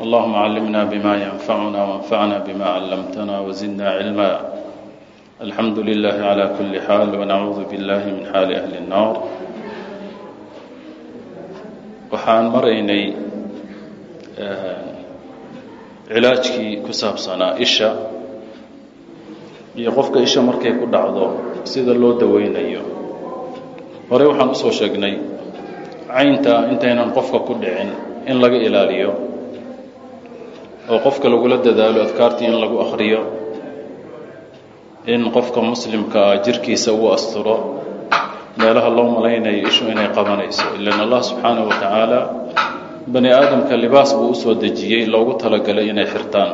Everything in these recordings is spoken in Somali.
اللهم علمنا بما ينفعنا وانفعنا بما علمتنا وزدنا علما الحمد لله على كل حال ونعوذ بالله من حال أهل النار waxaan maraynay cilaajkii ku saabsanaa isha iyo qofka isha markay ku dhacdo sida loo daweynayo horey waxaan usoo sheegnay caynta intaynan qofka ku dhicin in laga ilaaliyo oo qofka lagula dadaalo adkaartii in lagu akhriyo in qofka muslimka ah jirkiisa uu asturo meelaha loo malaynayo ishu inay qabanayso. Ilan allah subxaanahu wa tacaala bani aadamka libaas buu u soo dejiyey loogu talagalay inay xirtaan.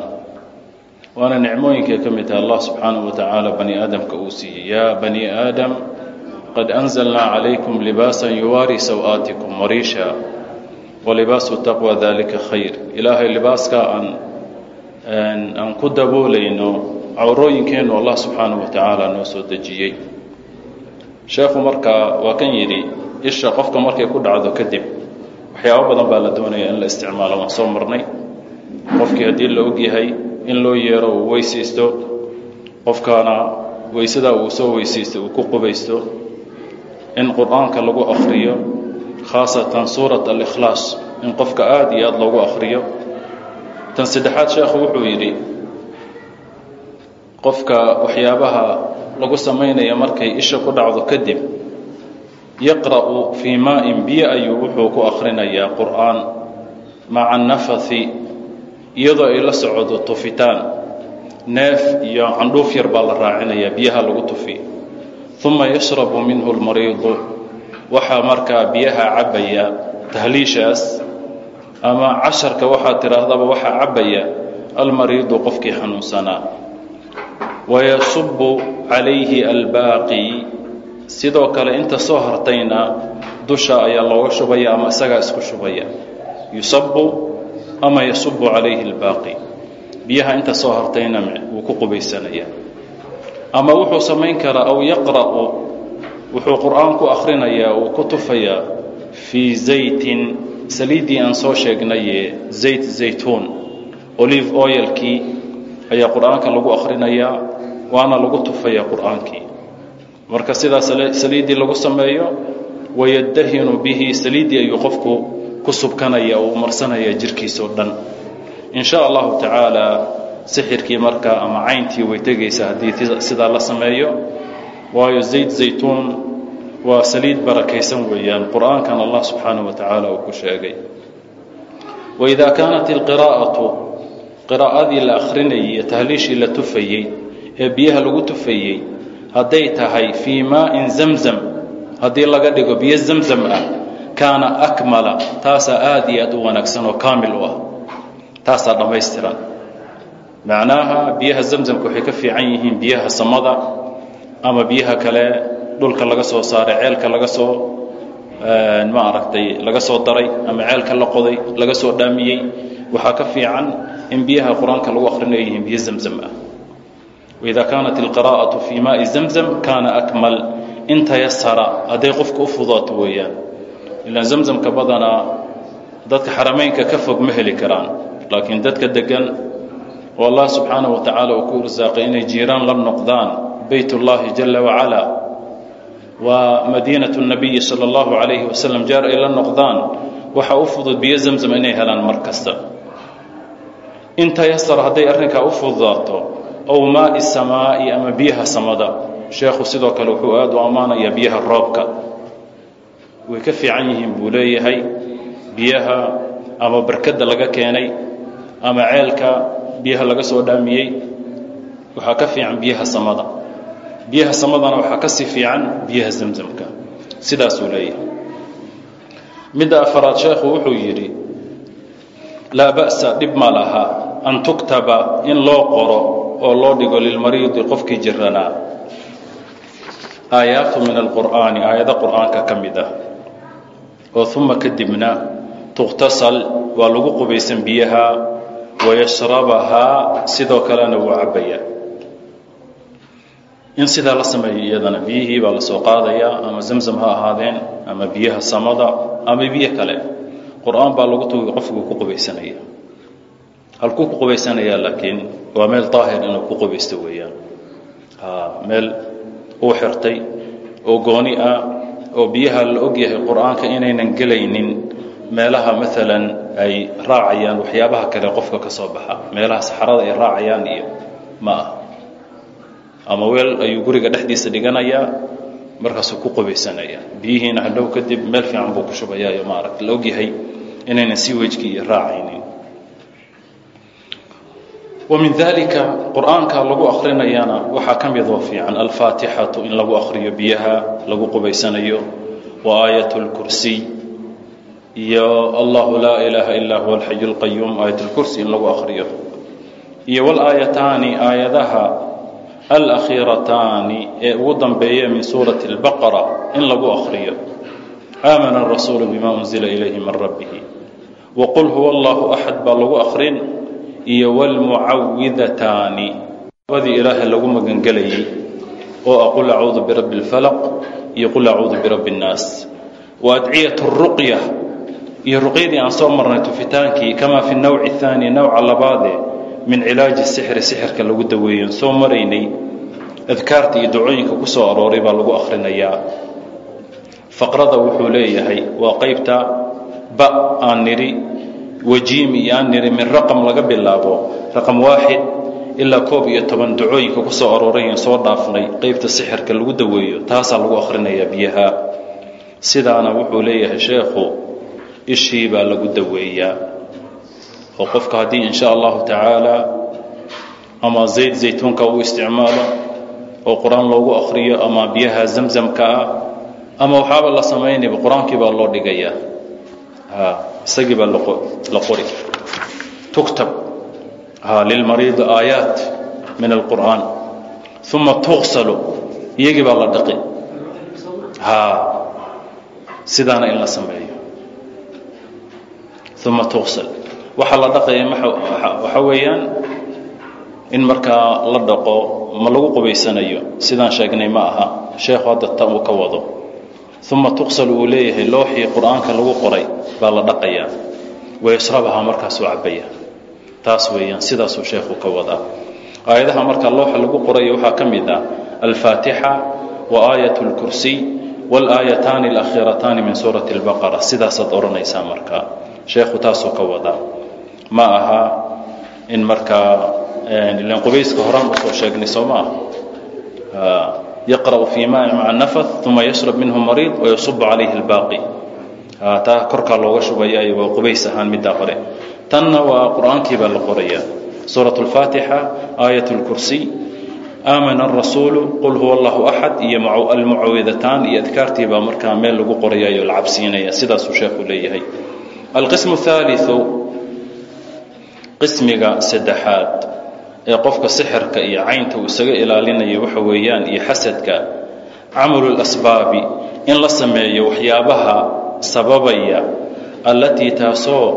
Waana nicmooyinkay ka mid tahay allah subxaanahu wa tacaala bani aadamka uu siiyey. Yaa bani aadam qad anzalnaa calaykum libaasan yuwaari saw-aatikum wariisha walibaasu taqwa dalika khayr. Ilaahay libaaska aan aan ku daboolayno cawrooyinkeennu allah subxaanahu wa tacaala noo soo dejiyey. Sheekhu markaa waa kan yidhi isha qofka markay ku dhacdo kadib waxyaabo badan baa la doonaya in la isticmaalo. Waan soo marnay. Qofkii haddii la ogyahay in loo yeero uu weysaysto qofkaana weysadaa uu soo weysaysto uu ku qubaysto in qur'aanka lagu akhriyo khaasatan suurat alikhlaas in qofka aada iyo aada loogu akhriyo tan saddexaad sheekhu wuxuu yidhi qofka waxyaabaha lagu samaynaya markay isha ku dhacdo kadib yaqra'u fii maa-in biyo ayuu wuxuu ku akhrinayaa qur'aan maca nafathi iyadoo ay la socdo tufitaan neef iyo candhuuf yar baa la raacinayaa biyaha lagu tufi uma yashrabu minhu lmariidu waxaa markaa biyaha cabbaya tahliishaas ama casharka waxaa tidhaahdaba waxaa cabbaya almariidu qofkii xanuunsanaa wayasubu calayhi albaaqi. Sidoo kale inta soo hartayna dusha ayaa looga shubaya ama isagaa isku shubaya. Yusabu ama yasubu calayhi albaaqi. Biyaha inta soo hartayna wuu ku qubaysanaya. Ama wuxuu samayn karaa aw yaqra'u wuxuu qur'aan ku akhrinayaa uu ku tufayaa fii zaytin saliiddii aan soo sheegnaye zayt zaytuun olive oilkii ayaa qur'aanka lagu akhrinayaa waana lagu tufayaa qur'aankii. Marka sidaa saliiddii lagu sameeyo wayadahinu bihi saliiddii ayuu qofku ku subkanaya uu marsanaya jirkiisao dhan. In sha allahu tacaala sixirkii marka ama cayntii way tegaysa haddii sidaa la sameeyo waayo zayd zaytuun waa saliid barakaysan weeyaan. Qur'aankan allah subxaanaه wa tacaala uu ku sheegay. Waidaa kaanat ilqiraa'atu qiraa'adii la akhrinayay iyo tahliishii la tufayey ee biyaha lagu tufayey hadday tahay fii maa'in zamzam haddii laga dhigo biyo zamzam ah kaana akmala taasaa aad iyo aad u wanaagsan oo kaamil u ah. Taasaa dhammaystiran. Macnaaha biyaha zamzamka waxay ka fiican yihiin biyaha samada ama biyaha kale dhulka laga soo saaray ceelka laga soo ma aragtay laga soo daray ama ceelka la qoday laga soo dhaamiyey waxaa ka fiican in biyaha qur'aanka lagu akhrinayo yihiin biyo zamzam ah. Waida kaanat alqiraa'atu fii maai zamzam kaana akmal in tayasara hadday qofka u fudaato weeyaan. Ilaan zamzamka badanaa dadka xarameynka ka fog ma heli karaan. Laakiin dadka degan oo allah subxaanaه wa tacaala uu ku irsaaqay inay jiiraan la noqdaan bayt اllahi jala wacala waa madiinaة الnabiyi salى اllahu عalayhi wasalam jaar ay la noqdaan waxa u fudud biyo zamzam inay helaan mar kasta in tayasar hadday arrinkaa u fududaato ow maai samaa'i ama biyaha samada sheekhu sidoo kale wuxuu aad u ammaanayaa biyaha roobka way ka fiican yihiin buu leeyahay biyaha ama barkadda laga keenay ama ceelka biyaha laga soo dhaamiyey waxaa ka fiican biyaha samada biyaha samadana waxaa ka sii fiican biyaha zamzamka. Sidaasuu leeyahay. Midda afaraad sheekhu wuxuu yidhi laa ba'sa dhib ma laha an tuktaba in loo qoro oo loo dhigo lilmariidi qofkii jiranaa aayaatu min alqur'aani aayado qur'aanka ka mid ah. Oo uma kadibna tukhtasal waa lagu qubaysan biyaha wayashrabahaa sidoo kalena wuu cabbayaa in sidaa la sameeyo iyadana biyihii baa la soo qaadayaa ama zamzam ha ahaadeen ama biyaha samada ama biyo kale. Qur'aan baa lagu tugi qofkuu ku qubaysanaya halkuu ku qubaysanayaa laakiin waa meel daahir inuu ku qubaysto weeyaan. Meel uu xirtay oo gooni ah oo biyaha la ogyahay qur'aanka inaynan gelaynin meelaha maalan ay raacayaan waxyaabaha kale qofka ka soo baxa meelaha saxarada ay raacayaan iyo ma ah ama weel ayuu guriga dhexdiisa dhiganayaa markaasuu ku qubaysanaya biyihiina hadhow kadib meel fiican buu ku shubayaa iyo maaragta la ogyahay inaynan si wejkii iyo raacaynin ومن ذلika qur'aanka lagu akrinayana waxaa ka midoo fiican alfaatixaةu in lagu akriyo biyaha lagu qubaysanayo وaaيaة الkursiy iyo allahu laa ilaaha ilaa huwa alxayu اlqayuum aayat اlkursi in lagu akriyo iyo wاlaayataani aayadaha alakhiirataani ee ugu dambeeya min suuraةi اlbaqara in lagu akriyo aamana الrasuulu bima unzila ilayhi min rabbihi waqul huwa allahu axad baa lagu akrin iyo wاlmucawidataani labadii ilaahay lagu magangelayay oo ah qul acuudu birabbi اlfalaq iyo qul acuudu birabbi اnnaas wa adciyaة الruqya iyo ruqyadii aan soo marnay tufitaankii kamaa fi nawci الثaani nawca labaade min cilaaji sixri sixirka lagu daweeyon soo maraynay. Adkaarta iyo dacooyinka ku soo arooray baa lagu akhrinayaa faqrada wuxuu leeyahay waa qaybta ba aan nidhi wajiim iyo aan nidhi min raqam laga bilaabo. Raqam waaxid ilaa koob iyo toban dacooyinka ku soo aroorayan soo dhaafnay. Qaybta sixirka lagu daweeyo taasaa lagu akhrinayaa biyaha. Sidaana wuxuu leeyahay sheekhu ishii baa lagu daweeyaa oo qofka haddii in sha allahu tacaala ama zayd zaytuunka uu isticmaalo oo qur'aan loogu akhriyo ama biyaha zamzamka ah ama waxaaba la samaynayba qur'aankii baa loo dhigayaa. Isagii baa la qori. Tuktab lilmariidi aayaat min alqur'aan. Uma tuqsalu iyagii baa la dhaqi. Sidaana in la sameeyo. Uma tuqsal waxaa la dhaqaya waxa weeyaan in markaa la dhaqo ma lagu qubaysanayo sidaan sheegnay ma aha sheekhu hadda ta uu ka wado uma tuqsal uu leeyahay looxii qur-aanka lagu qoray baa la dhaqayaa wayashrabahaa markaasuu cabaya taas weeyaan sidaasuu sheekhu ka wadaa aayadaha marka looxa lagu qorayo waxaa ka mid ah alfaatixa wa aayat اlkursiy wاlaayataani alakhiirataani min suurati اlbaqara sidaasaad odhanaysaa markaa sheekhu taasuu ka wadaa ma aha in markaa ilan qubayska horaan usoo sheegnay soo ma ah yaqra'u fii maai maca nafad uma yashrab minhu mariid wayasubu calayhi اlbaaqi taa korkaa looga shubayaayo waa qubays ahaan middaa hore tanna waa qur'aankii baa la qorayaa suuraة اlfaatixa aayat اlkursiy aamana الrasuulu qul huwa allahu axad iyo almucawidataan iyo adkaartii baa markaa meel lagu qorayayo la cabsiinaya sidaasuu sheekhu leeyahay alqismu الثaaliثu qismiga saddexaad ee qofka sixirka iyo caynta uu isaga ilaalinayo waxa weeyaan iyo xasadka camalu اlasbaabi in la sameeyo waxyaabaha sababaya allatii taasoo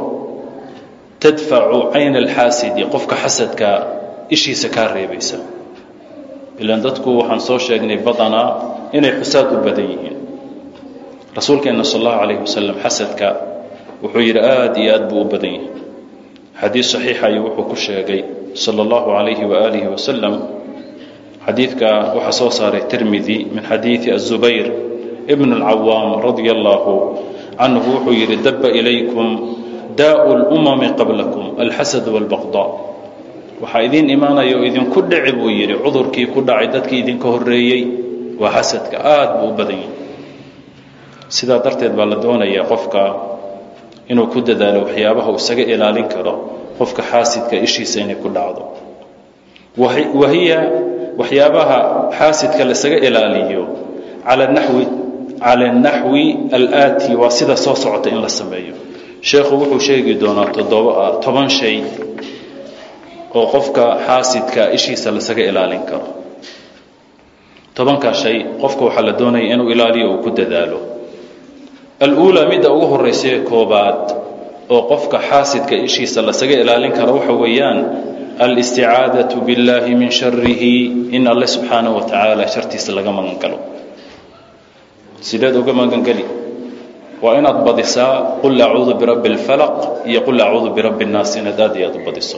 tadfacu cayna alxaasidi qofka xasadka ishiisa kaa reebaysa. Ilaan dadku waxaan soo sheegnay badanaa inay xusaad u badan yihiin. Rasuulkeenna sal allahu calayh wasalam xasadka wuxuu yidhi aada iyo aad buu u badan yahay xadiid saxiixa ayuu wuxuu ku sheegay sala allahu calayhi waaalihi wasalam xadiidka waxaa soo saaray tirmidi min xadiidi azubayr ibn اlcawaam radia allahu canhu wuxuu yidhi daba ilaykum daau lumami qablakum alxasad wاlbaqdaa waxaa idiin imaanaya oo idinku dhici buu yidhi cudurkii ku dhacay dadkii idinka horeeyey waa xasadka aad buu u badan yahay. Sidaa darteed baa la doonayaa qofka inuu ku dadaalo waxyaabaha uu isaga ilaalin karo qofka xaasidka ishiisa inay ku dhacdo. Wahiya waxyaabaha xaasidka laisaga ilaaliyo cala naxwi alaati waa sida soo socota in la sameeyo. Sheekhu wuxuu sheegi doonaa toddoba toban shay oo qofka xaasidka ishiisa lasaga ilaalin karo. Tobankaa shay qofka waxaa la doonaya inuu ilaaliyo uu ku dadaalo aluulaa midda ugu horraysae koobaad oo qofka xaasidka ishiisa lasaga ilaalin karo waxa weeyaan alisticaadatu biاllahi min sharihi in alle subxaanaه wa tacaala shartiisa laga magan galo sideed uga magangeli waa inaad badisaa qul acuudu birabbi اlfalaq iyo qul acuudu birabbi اnnaas inaad aad iyo aad u badiso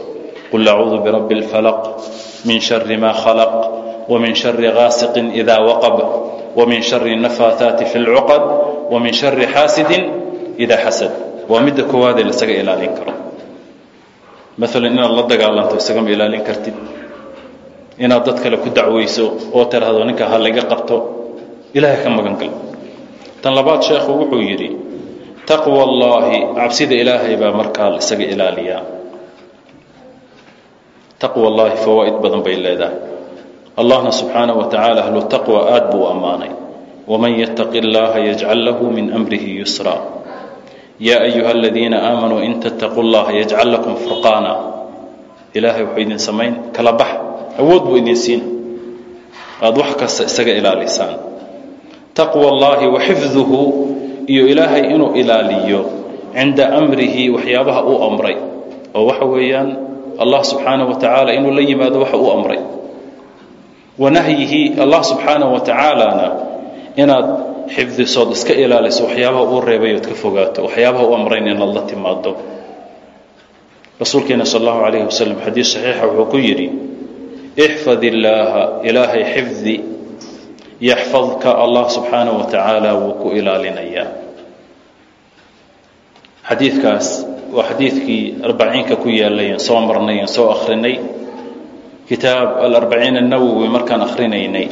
qul acuudu birabbi اlfalaq min shari ma khalaq wmin shari gaasiqin ida waqab wmin shari nafaataati fi اlcuqad wmin shari xaasidin ida xasad waa midda koowaadee lasaga ilaalin karo. Maalan inaad la dagaalanto isagama ilaalin kartid. Inaad dad kale ku dacwayso oo tiraahdo ninka ha laga qabto ilaahay ka magan gal. Tan labaad sheekhu wuxuu yidhi taqwa allaahi cabsida ilaahay baa markaa isaga ilaaliyaa. Taqwa allaahi fawaa'id badan bay leedahay. Allahna subxaanaه wa tacaala ahlu taqwa aad ammaanay waman yattaqi اllaha yajcal lahu min amrihi yusra yaa ayuha aladiina aamanuu in tattaquu llaha yajcal lakum furqaana ilaahay wuxuu idin samayn kala bax awood buu idin siina aada wax kasta isaga ilaalisaan taqwa allaahi wa xifduhu iyo ilaahay inuu ilaaliyo cinda amrihi waxyaabaha uu amray oo waxa weeyaan allah subxaanaه wa tacaala inuu la yimaado waxa uu amray wa nahyihi allah subxaanaه wa tacaalana inaad xifdisood iska ilaaliso waxyaabaha uu reebay ood ka fogaato waxyaabaha u amrayn inaad la timaado rasuulkeena sal allahu calayhi wasalam xadiis saxiixa wuxuu ku yidhi ixfad illaaha ilaahay xifdi yaxfadka allah subxaanaه wa wuu ku ilaalinayaa xadiidkaas waa xadiidkii arbaciinka ku yaalayen soo marnayen soo akhrinay. Kitaab alarbaciin annawowi markaan akhrinaynay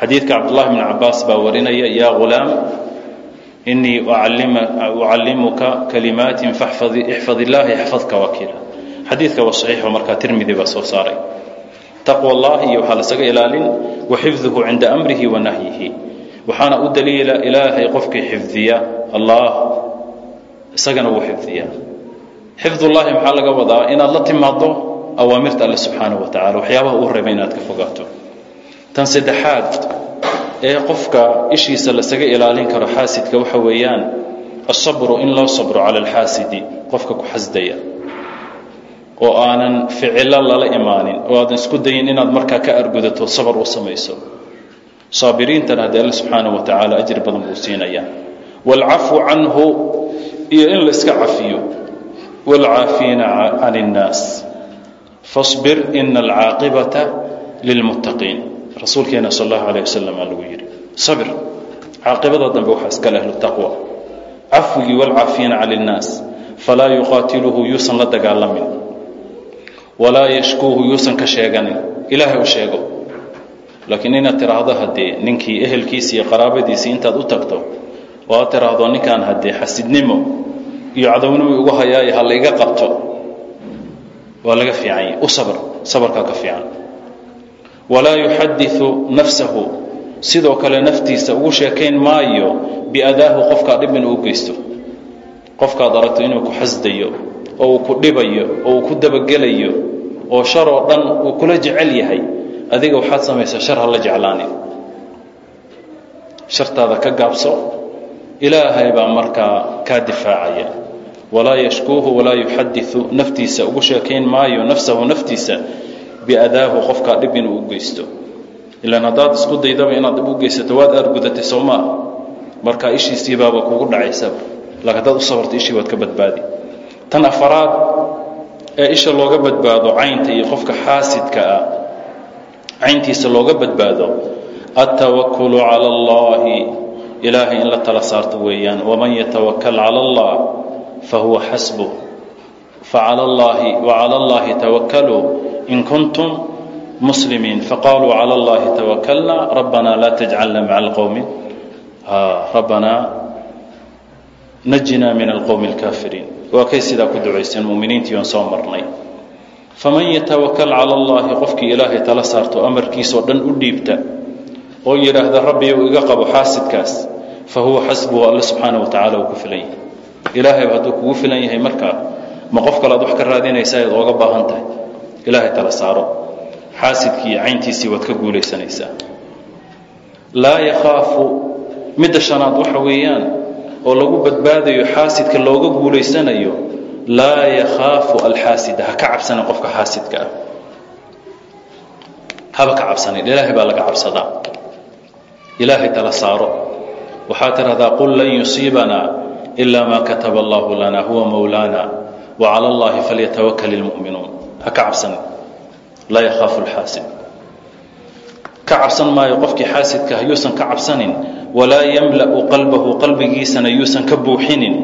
xadiidka cabdullahi bn cabaas baa warinaya yaa ghulaam inii ucallimuka kalimaatin ixfad illaahi yaxfadka wakiila. Xadiidka waa saxiixo markaa tirmidi baa soo saaray. Taqwa allahi iyo waxaa lasaga ilaalin wa xifduhu cinda amrihi wa nahyihi. Waxaana u daliila ilaahay qofkii xifdiya allah isagana wuu xifdiyaa xifdullaahi maxaa laga wadaa? Inaad la timaado awaamirta alle subxaanaه wa tacala waxyaabaha uu reebay inaad ka fogaato tan saddexaad ee qofka ishiisa lasaga ilaalin karo xaasidka waxa weeyaan asabru in loo sabro cala alxaasidi qofka ku xasdaya. Oo aanan ficilo lala imaanin oo aadan isku dayin inaad markaa ka argudato sabar u samayso. Saabiriintana haddii alle subxaanah wa tacaala ajri badan buu siinaya waalcafwu canhu iyo in la iska cafiyo. Waalcaafiina can innaas fasbir ina alcaaqibata lilmuttaqiin rasuulkeena sal allahu aleh wasalam aa lagu yidhi sabir caaqibada dambe waxaa iskale ahlutaqwa cafwigii walcaafiyiina cani innaas falaa yuqaatiluhu yuusan la dagaalamin. Walaa yashkuuhu yuusan ka sheeganin. Ilaahay u sheego. Laakiin inaad tiraahdo haddee ninkii ehelkiisi iyo qaraabadiisii intaad u tagto oo aad tiraahdo ninkaan haddee xasidnimo iyo cadownimo ugu hayaayo ha la iga qabto waa laga fiicanya u sabr sabarkaa ka fiican walaa yuxadiثu nafsahu. Sidoo kale naftiisa ugu sheekayn maayo biadaahu qofkaa dhib inuu geysto. Qofkaad aragto inuu ku xasdayo oo uu ku dhibayo oo uu ku dabagelayo oo shar oo dhan uu kula jecel yahay adiga waxaad samaysaa shar ha la jeclaani. Shartaada ka gaabso ilaahay baa markaa kaa difaacaya. Walaa yashkuuhu walaa yuxadiثu naftiisa ugu sheekayn maayo nafsahu naftiisa biadaahu qofkaa dhib inuu u geysto. Ilaan haddaad isku daydaba inaad dhib u geysato waad aargudatay soo maa markaa ishiisiibaaba kugu dhacaysaba laakiin haddaad u sabarto ishii waad ka badbaadi. Tan afaraad ee isha looga badbaado caynta iyo qofka xaasidka ah cayntiisa looga badbaado altawakulu cala allahi ilaahay in la tala saarto weeyaan waman yatawakal cala allah fahuwa xasbuh facala allahi wacala allahi tawakaluu in kuntum muslimiin faqaaluu cala allahi tawakalna rabbana laa tajcalna maca alqowmi rabbanaa najina min alqowmi alkaafiriin waa kay sidaa ku ducayseen muminiintii oon soo marnay faman yatawakal cala allahi qofkii ilaahay tala saarto amarkiisoo dhan u dhiibta oo yidhaahda rabbiyow iga qabo xaasidkaas fa huwa xasbuhu alle subxaana wa tacala uu ku filan ma qof kale ad wax ka raadinaysa ad ooga baahan tahay. Ilaahay tala saaro. Xaasidkii cayntiisii waad ka guulaysanaysaa. Laa yakhaafu midda shanaad waxa weeyaan oo lagu badbaadayo xaasidka looga guulaysanayo laa yakhaafu alxaasida ha ka cabsanin qofka xaasidka ah. Haba ka cabsanin ilaahay baa laga cabsadaa. Ilaahay tala saaro. Waxaa tidhahdaa qul lan yusiibanaa ilaa maa kataba allahu lana huwa mowlaana wa cala allahi falyatawakal ilmu'minuun ha ka cabsanin laa yakhaafu alxaasid ka cabsan maayo qofkii xaasidka yuusan ka cabsanin walaa yamla'u qalbahu qalbigiisana yuusan ka buuxinin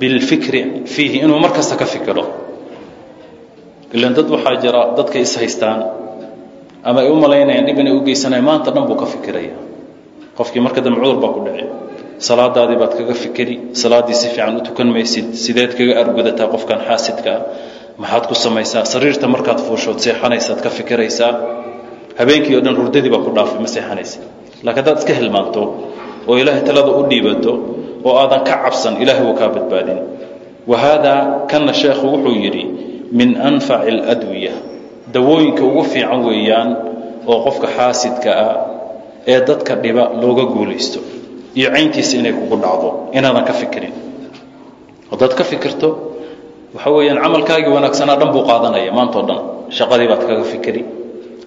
bilfikri fiihi inuu mar kasta ka fikiro ilan dad waxaa jira dadka is haystaan ama ay u malaynayaan dhib inay u geysanayaan maanta dhan buu ka fikiraya qofkii marka dambe cudur baa ku dhici salaadaadii baad kaga fikiri salaaddii si fiican u tukan maysid sideed kaga argudataa qofkan xaasidka ah maxaad ku samaysaa? Sariirta markaad fuushood seexanaysaad ka fikiraysaa? Habeenkii o dhan hurdadii baa ku dhaafay ma seexanaysid. Laakiin haddaad iska hilmaanto oo ilaahay talada u dhiibato oo aadan ka cabsan ilaahay wuu kaa badbaadin. Wa haadaa kanna sheekhu wuxuu yidhi min anfaci aladwiya dawooyinka ugu fiican weeyaan oo qofka xaasidka ah ee dadka dhiba looga guulaysto iyo cayntiisa inay kugu dhacdo inaadan ka fikirin. Haddaad ka fikirto waxa weeyaan camalkaagii wanaagsanaa dhan buu qaadanaya maantao dhan shaqadii baad kaga fikiri.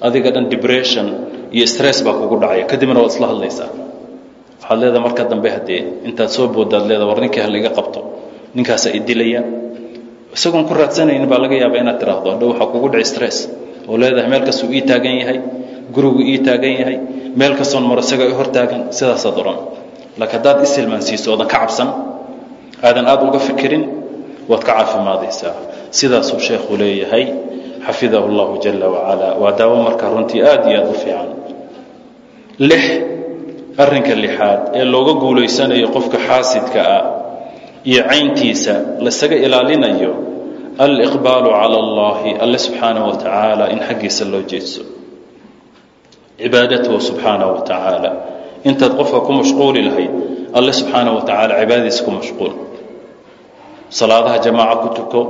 Adiga dhan debression iyo stress baa kugu dhacaya kadibna waad isla hadlaysaa. Waxaad leedaha marka dambe haddee intaad soo boodaad leeda war ninkii halaiga qabto ninkaasaa idilaya. Isagoon ku raadsanaynin baa laga yaaba inaad tiraahdo hadhow waxaa kugu dhici stress oo leedahay meel kastuu ii taagan yahay gurigu ii taagan yahay meel kastoon maro isaga i hor taagan sidaasaad odhan laakiin haddaad ishilmaansiiso oodan ka cabsan aadan aada uga fikirin waad ka caafimaadaysaa sidaasuu sheekhu leeyahay xafidahu اllahu jala wacala waa daawo marka runtii aad iyo aad u fiican lix arrinka lixaad ee looga guulaysanayo qofka xaasidka ah iyo cayntiisa lasaga ilaalinayo aliqbaalu cala allahi alle subxaanaه wa tacaala in xaggiisa loo jeedso cibaadatuhu subxaanaه wa tacaala intaad qofka ku mashquuli lahayd alle subxaana wa tacaala cibaadadiisa ku mashquul. Salaadaha jamaaca ku tuko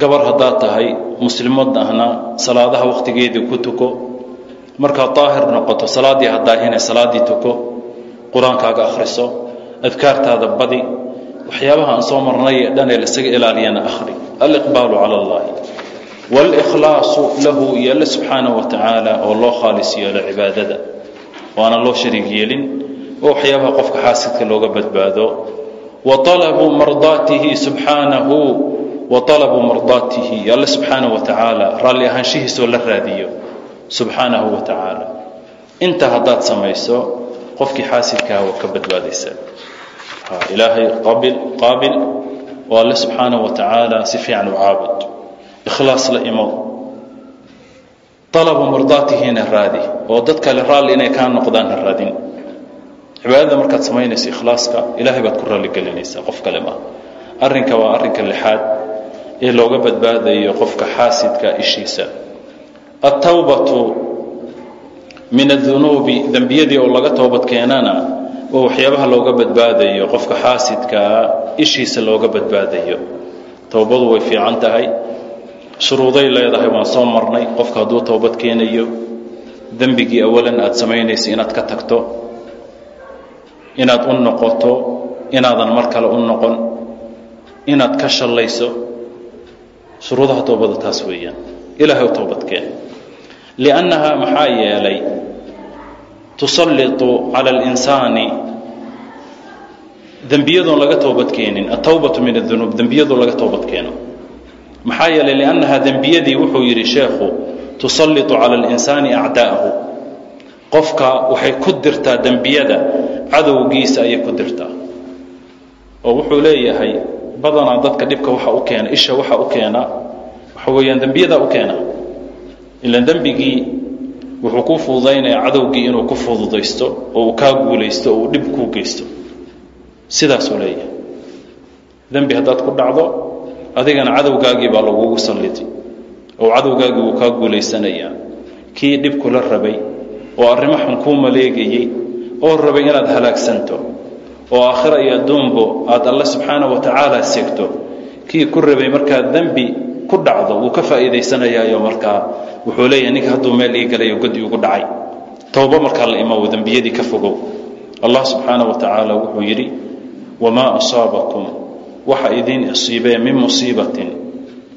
gabar haddaad tahay muslimad ahna salaadaha wakhtigeedii ku tuko. Markaad daahir noqoto salaaddii hadaahine salaaddii tuko qur'aankaaga akhriso adkaartaada badi waxyaabaha aan soo marnay ee dhan ee lasaga ilaaliyana akhri. Aliqbaalu cala allahi wاlkhlaaصu lahu iyo alle subxaana wa tacaala oo loo khaalis yeelo cibaadada waana loo shariig yeelin oo waxyaabaha qofka xaasidka looga badbaado. Wa alabuu mardaatihi subxaanahu wa alabuu mardaatihi alle subxaanahu wa tacaala raalli ahaanshihiisoo la raadiyo subxaanahu wa tacaala inta haddaad samayso qofkii xaasidkaha waa ka badbaadaysaa ilaahay qaabil oo alle subxaanahu wa tacaala si fiican u caabud. Ikhlaas la imo alabu mardaatihina raadi oo dad kale raalli inay kaa noqdaan ha raadin cibaadada markaad samaynayso ikhlaaska ilaahay baad ku raalligelinaysaa qof kale maaha arrinka waa arrinka lixaad ee looga badbaadayo qofka xaasidka ishiisa altawbatu min adunuubi dembiyadii oo laga toobad keenana oo waxyaabaha looga badbaadayo qofka xaasidkaa ishiisa looga badbaadayo towbadu way fiican tahay shuruuday leedahay waan soo marnay. Qofka hadduu toobad keenayo dembigii awalan aad samaynayso inaad ka tagto inaad u noqoto inaadan mar kale u noqon inaad ka shallayso shuruudaha toobada taas weeyaan. Ilaahay toobadkeen liannahaa maxaa yeelay tusallitu cala alinsaani dembiyadoon laga toobadkeenin altawbatu min adunuub dembiyadoo laga toobadkeeno maxaa yeelay liannahaa dembiyadii wuxuu yidhi sheekhu tusallitu cala alinsaani acdaa'ahu. Qofka waxay ku dirtaa dembiyada cadowgiisa ayay ku dirtaa. Oo wuxuu leeyahay badanaa dadka dhibka waxa u keena isha waxa u keena waxa weeyaan dembiyadaa u keena. Ilan dembigii wuxuu ku fududaynayaa cadowgii inuu ku fududaysto oo uu kaa guulaysto oo uu dhib kuu geysto. Sidaasuu leeyahay. Dembi haddaad ku dhacdo adigana cadowgaagii baa lagugu salliti oo cadowgaagii wuu kaa guulaysanayaa kii dhib kula rabay oo arrimo xun kuu maleegayey oo rabay inaad halaagsanto oo aakhira iyo adduunbo aad alle subxaana wa tacaala segto kii ku rabay markaad dembi ku dhacdo wuu ka faa'iidaysanayaayo markaa wuxuu leeyahay ninka hadduu meel ii galayo godi ugu dhacay towbo markaa la imow dembiyadii ka fogow. Allah subxaanaه wa tacaala wuxuu yidhi wamaa asaabakum waxa idiin asiibee min musiibatin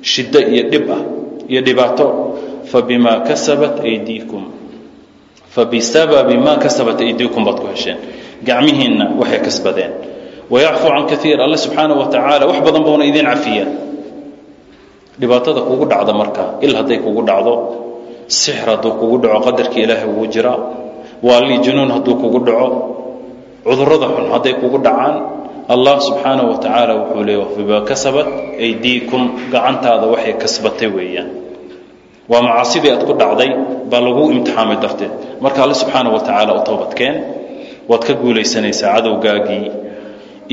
shiddo iyo dhib ah iyo dhibaato. Fabimaa kasabat aydiikum fabisababi maa kasabat aydiikum baad ku hesheen gacmihiinna waxay kasbadeen. Wayacfu can kaiir alle subxaana wa tacaala wax badan buuna idiin cafiya dhibaatada kugu dhacda markaa il hadday kugu dhacdo sixir hadduu kugu dhaco qadarkii ilaahay ugu jiraa. Waali junuun hadduu kugu dhaco. Cudurrada xun hadday kugu dhacaan allah subxaana wa tacaala wuxuu leey bimaa kasabat aydiikum gacantaada waxay kasbatay weeyaan. Waa macaasidii aad ku dhacday baa lagu imtixaamay darteed. Marka alle subxaana wa tacaala u toobadkeen waad ka guulaysanaysaa cadowgaagii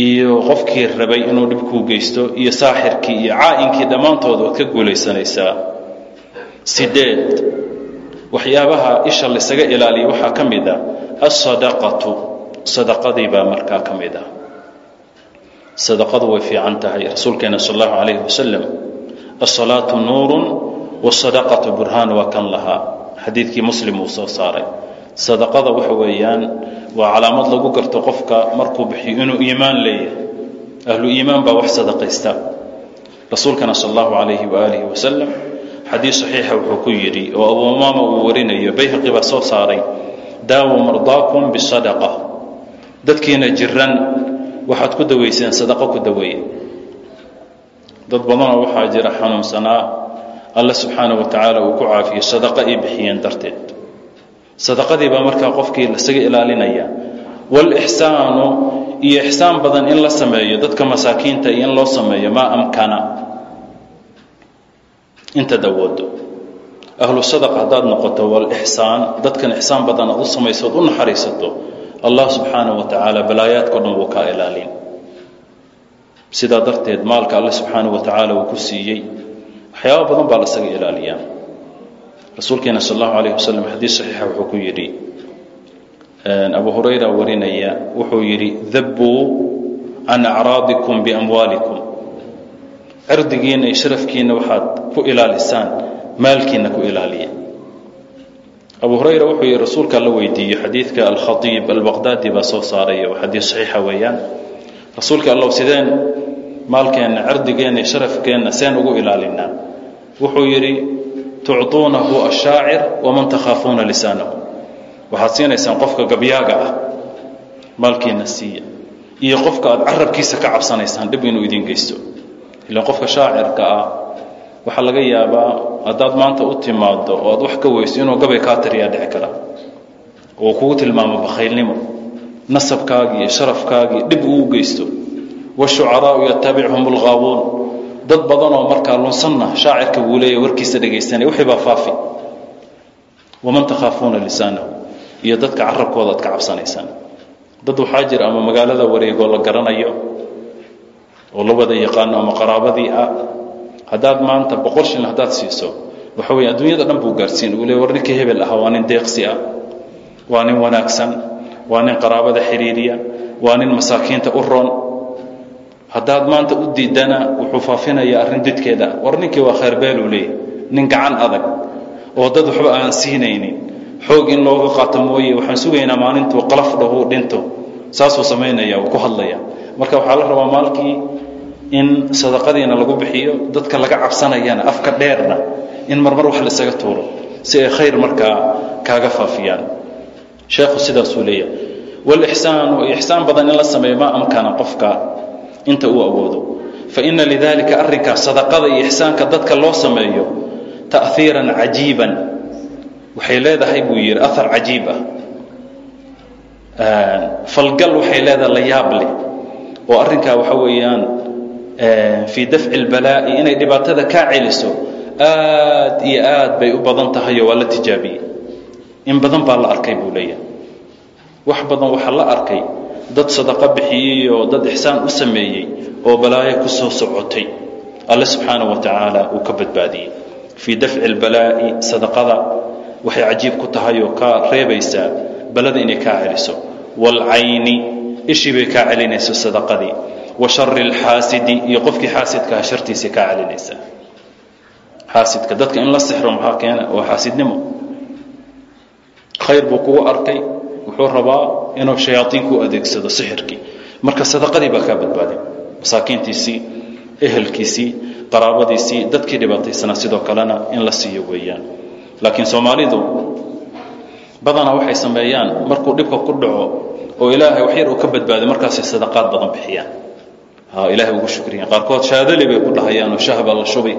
iyo qofkii rabay inuu dhib kuu geysto iyo saaxirkii iyo caa'inkii dhammaantood waad ka guulaysanaysaa. Sideed waxyaabaha isha laysaga ilaaliya waxaa ka mid a asadaqatu sadaqadii baa markaa ka mid ah sadaqadu way fiican tahay rasuulkeena sal allahu calayhi wasalam asalaatu nuurun wasadaqatu burhaan waa kan lahaa xadiidkii muslim uu soo saaray. Sadaqada waxa weeyaan waa calaamad lagu garto qofka markuu bixiyo inuu iimaan leeyahay. Ahlu iimaan baa wax sadaqaysta. Rasuulkana sal allahu calayhi waaalihi wasalam xadiis saxiixa wuxuu ku yidhi oo abu umaama uu warinayo bayhaqi baa soo saaray daawu mardaakum bisadaqa dadkiina jiran waxaad ku dawayseen sadaqo ku daweeye dad badanoo waxaa jira xanuunsanaa alle subxaana wa tacaala uu ku caafiyo sadaqo ay bixiyeen darteed. Sadaqadii baa markaa qofkii lasaga ilaalinaya. Waalixsaanu iyo ixsaan badan in la sameeyo dadka masaakiinta iyo in loo sameeyo maa amkana. Intaad awoodo ahlu sadaqa haddaad noqoto walixsaan dadkan ixsaan badan aad u samayso ood u naxariisato allah subxaana wa tacaala balaayaadkao dhan wuu kaa ilaalin. Sidaa darteed maalka alle subxaana wa tacaala uu ku siiyey waxyaaba badan baa lasaga ilaaliyaa. Rasuulkeena sal allahu alayh wasalam xadiis saxiixa wuxuu ku yidhi abu hurayra warinaya wuxuu yidhi dabbuu can acraadikum biamwaalikum cirdigiinna iyo sharafkiinna waxaad ku ilaalisaan maalkiinna ku ilaaliya abu hurayra wuxuu yidhi rasuulka la weydiiyey xadiidka alkhaiib albaqdaadi baa soo saaray oo xadiis saxiixa weeyaan. Rasuulka allow sideen maalkeenna cirdigeenna iyo sharafkeenna seen ugu ilaalinaa. Wuxuu yidhi tucطuunahu ashaacir waman takhaafuuna lisaanahu. Waxaad siinaysaan qofka gabyaaga ah maalkiinna siiya. Iyo qofka aad carabkiisa ka cabsanaysaan dhib inuu idiin geysto. Ilan qofka shaacirka ah waxaa laga yaabaa haddaad maanta u timaado oo aad wax ka weyso inuu gabay kaa tariyaa dhici kara oo kugu tilmaamo bakhaylnimo nasabkaagii iyo sharafkaagii dhib uu geysto. Washucaraau yatabichum alghaawuun dad badanoo markaa lunsanna shaacirka wuu leeya warkiisa dhegaysanaya wixii baa faafi. Waman takhaafuuna lisaanahu. Iyo dadka carabkooda aad ka cabsanaysaan. Dad waxaa jira ama magaalada wareegoo la garanayo oo la wada yaqaano ama qaraabadii ah haddaad maanta boqol shil haddaad siiso waxa weeye adduunyada dhan buu gaarsiin. Uu le war ninkii hebel ahaa waa nin deeqsi ah. Waa nin wanaagsan. Waa nin qaraabada xidhiiriya waa nin masaakiinta u roon. Haddaad maanta u diidana wuxuu faafinayaa arrin didkeeda. War ninkii waa khayrbeeluu leeyahy nin gacan adag oo dad waxba aan siinaynin. Xoog in looga qaato mooye. Waxaan sugaynaa maalintuu qalaf dhahu dhinto. Saasuu samaynaya uu ku hadlaya marka waxaa la rabaa maalkii in sadaqadiina lagu bixiyo dadka laga cabsanayana afka dheerna in marmar wax la isaga tuuro si ay khayr markaa kaaga faafiyaan. Sheekhu sidaasuu leeyahay. Walixsaanu ixsaan badan in la sameeyo maa amkana qofka inta uu awoodo. Faina lidalika arrinkaas sadaqada iyo ixsaanka dadka loo sameeyo ta'hiiran cajiiban. Waxay leedahay buu yidhi ahar cajiib ah. Falgal waxay leedahay la leh. Oo arrinkaa waxa weeyaan fii dafci lbalaa'i inay dhibaatada kaa celiso aad iyo aad bay u badan tahay oo waa la tijaabiyey. In badan baa la arkay buu leeyahay. Wax badan waxaa la arkay. Dad sadaqo bixiyey oo dad ixsaan u sameeyey oo balaayo ku soo socotay. Alle subxaanah wa tacaala uu ka badbaadiyey. Fii dafci lbalaa'i sadaqada waxay cajiib ku tahay oo kaa reebaysaa balada inay kaa celiso. Walcayni ishii bay kaa celinayso sadaqadii wa shari اlxaasidi iyo qofkii xaasidkaha shartiisay kaa celinaysaa xaasidka dadka in la sixro maxaa keena? Waa xaasidnimo khayr buu kugu arkay wuxuu rabaa inuu shayaaiin ku adeegsado sixirkii. Marka sadaqadii baa kaa badbaaday masaakiintiisii ehelkiisii qaraabadiisii dadkii dhibaataysana sidoo kalena in la siiyo weeyaan. Laakiin soomaalidu badanaa waxay sameeyaan markuu dhibka ku dhaco oo ilaahay wax yar uu ka badbaaday markaasay sadaqaad badan bixiyaan ilahay ugu shukriyan qaarkood shaadali bay ku dhahayaan oo shah baa la shubi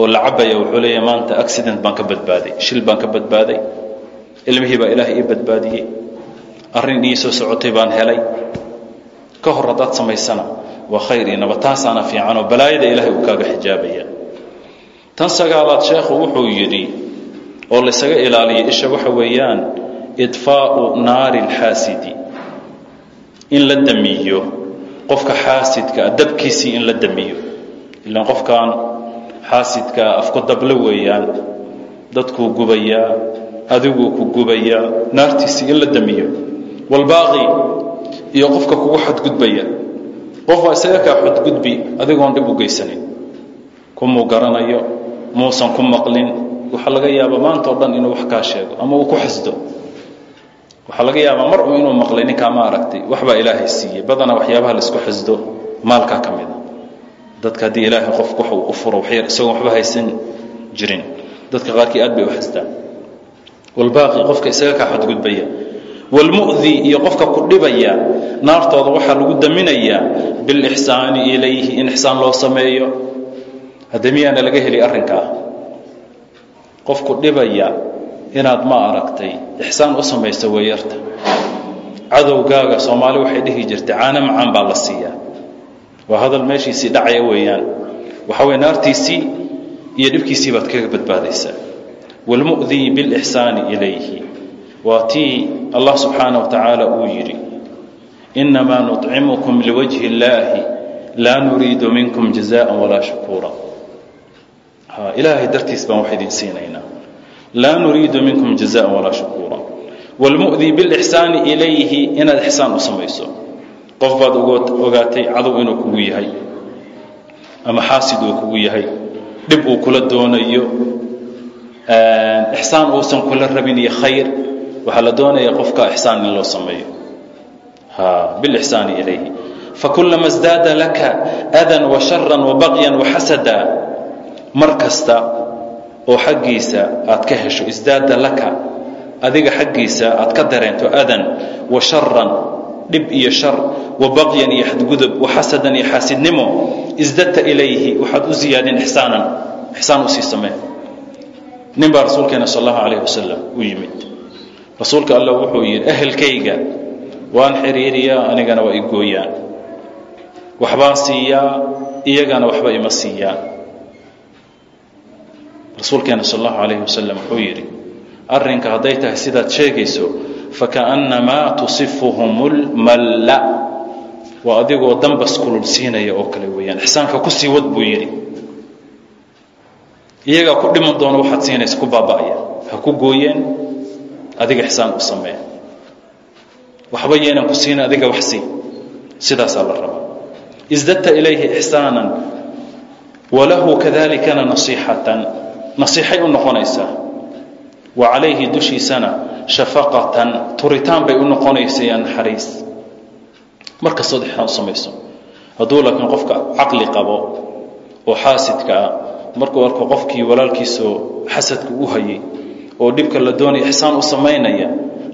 oo la cabaya wuxuu leeyahay maanta accident baan ka badbaaday shil baan ka badbaaday ilmihii baa ilaahay ii badbaadiyey arrin ii soo socotay baan helay. Ka hor haddaad samaysana waa khayr iyo naba taasaana fiican oo balaayada ilaahay uu kaaga xijaabaya. Tan sagaalaad sheekhu wuxuu yidhi oo laysaga ilaaliyay isha waxa weeyaan idfaa'u naari alxaasidi in la damiyo qofka xaasidkaa dabkiisii in la damiyo. Ilaan qofkan xaasidkaa afku dable weeyaan dadkuu gubayaa adiguu ku gubayaa naartiisii in la damiyo. Walbaaqi iyo qofka kugu xadgudbaya. Qof baa isaga kaa xadgudbi adigoon dhib u geysanin. Kumuu garanayo muusan ku maqlin waxaa laga yaabaa maanta o dhan inuu wax kaa sheego ama uu ku xasdo waxaa laga yaabaa mar uu inuu maqlay ninkaa ma aragtay. Waxbaa ilaahay siiyey. Badanaa waxyaabaha la isku xasdo maalkaa ka mida dadka haddii ilaahay qofku wax uu u furo waxyar isagoon waxba haysan jirin. Dadka qaarkii aad bay u xasdaan walbaaqi qofka isaga kaa xadgudbaya. Walmu'di iyo qofka ku dhibaya naartooda waxaa lagu daminayaa bilixsaani ilayhi in ixsaan loo sameeyo. Hadda miyaana laga heli arrinkaa. Qofku dhibaya inaad ma aragtay ixsaan u samayso weeyarta cadowgaaga soomaali waxay dhihi jirtay caano macaan baa la siiyaa waa hadal meeshiisii dhacaya weeyaan waxaa weye naartiisii iyo dhibkiisii baad kaga badbaadaysaa wاlmu'dii biاlإxsaani ilayhi waa tii allah subxaanaه wa tacaala uu yidhi inamaa nuطcimukum liwajhi اllaahi laa nuriidu minkum jazaءa walaa shukuura ilaahay dartiis baan wax idin siinaynaa laa nuriidu minkum jazaa walaa shakuura walmu'dii bilixsaani ilayhi inaad ixsaan u samayso qof baad ogaatay cadow inuu kugu yahay ama xaasid uu kugu yahay dhib uu kula doonayo ixsaan uusan kula rabin iyo khayr waxaa la doonaya qofka ixsaan in loo sameeyo bilixsaani ilayhi fakulama sdaada laka adan washara wabaqyan waxasada mar kasta oo xaggiisa aad ka hesho isdaada laka adiga xaggiisa aad ka dareento adan washaran dhib iyo shar wabaqyan iyo xadgudub waxasadan iyo xaasidnimo isdadta ilayhi waxaad u ziyaadin ixsaanan ixsaan u sii samee nin baa rasuulkeena sal allahu calayh wasalam u yimid. Rasuulka alla wuxuu yidhi ehelkayga waan xiriiriyaa anigana waa i gooyaan. Waxbaan siiyaa iyagana waxba ima siiyaan rasuulkeena sal allahu calayh wasalam wuxuu yidhi arrinka hadday tahay sidaad sheegayso fakaأnnamaa tusifuhum اlmalla waa adigoo dambas kulul siinaya oo kale weeyaan. Ixsaanka ku sii wad buu yidhi. Iyagaa ku dhiman doona waxaad siinaysa ku baaba'aya ha ku gooyeen adiga ixsaan u samee waxba yeenan ku siina adiga wax sii sidaasaa la rabaa. Isdadta ilayhi ixsaanan walahu kadaalikana nasiixatan nasiixay u noqonaysaa. Wa calayhi dushiisana shafaqatan turitaan bay u noqonaysayaa naxariis. Mar kastood ixsaan u samayso hadduu laakiin qofka caqli qabo oo xaasidka ah markuu arko qofkii walaalkiisoo xasadka u hayay oo dhibka la doonaya ixsaan u samaynaya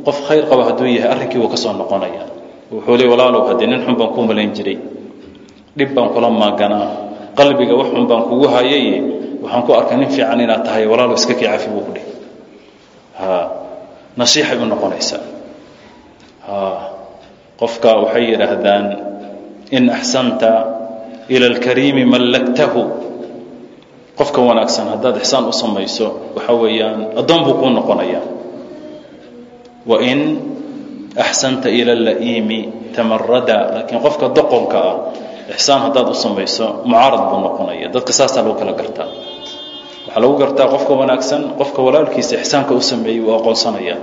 qof khayr qaba hadduu yahay arrinkii wuu ka soo noqonaya. Wuxuu le walaalow haddee nin xun baan kuu malayn jiray dhib baan kula maaganaa qalbiga wax xun baan kugu hayaye waxaan ku arkay nin fiican inaad tahay walaalow iska kii cafi buu ku dhih nasiixay u noqonaysaa. Qofka waxay yidhaahdaan in axsanta ila alkariimi mallaktahu. Qofka wanaagsan haddaad ixsaan u samayso waxa weeyaan addoon buu kuu noqonayaa. Wain axsanta ila la'iimi tamarada laakiin qofka doqonka ah ixsaan haddaad u samayso mucaarad buu noqonaya dadka saasaa lagu kala gartaa waxaa lagu gartaa qofka wanaagsan qofka walaalkiisa ixsaanka u sameeyey wuu aqoonsanaya.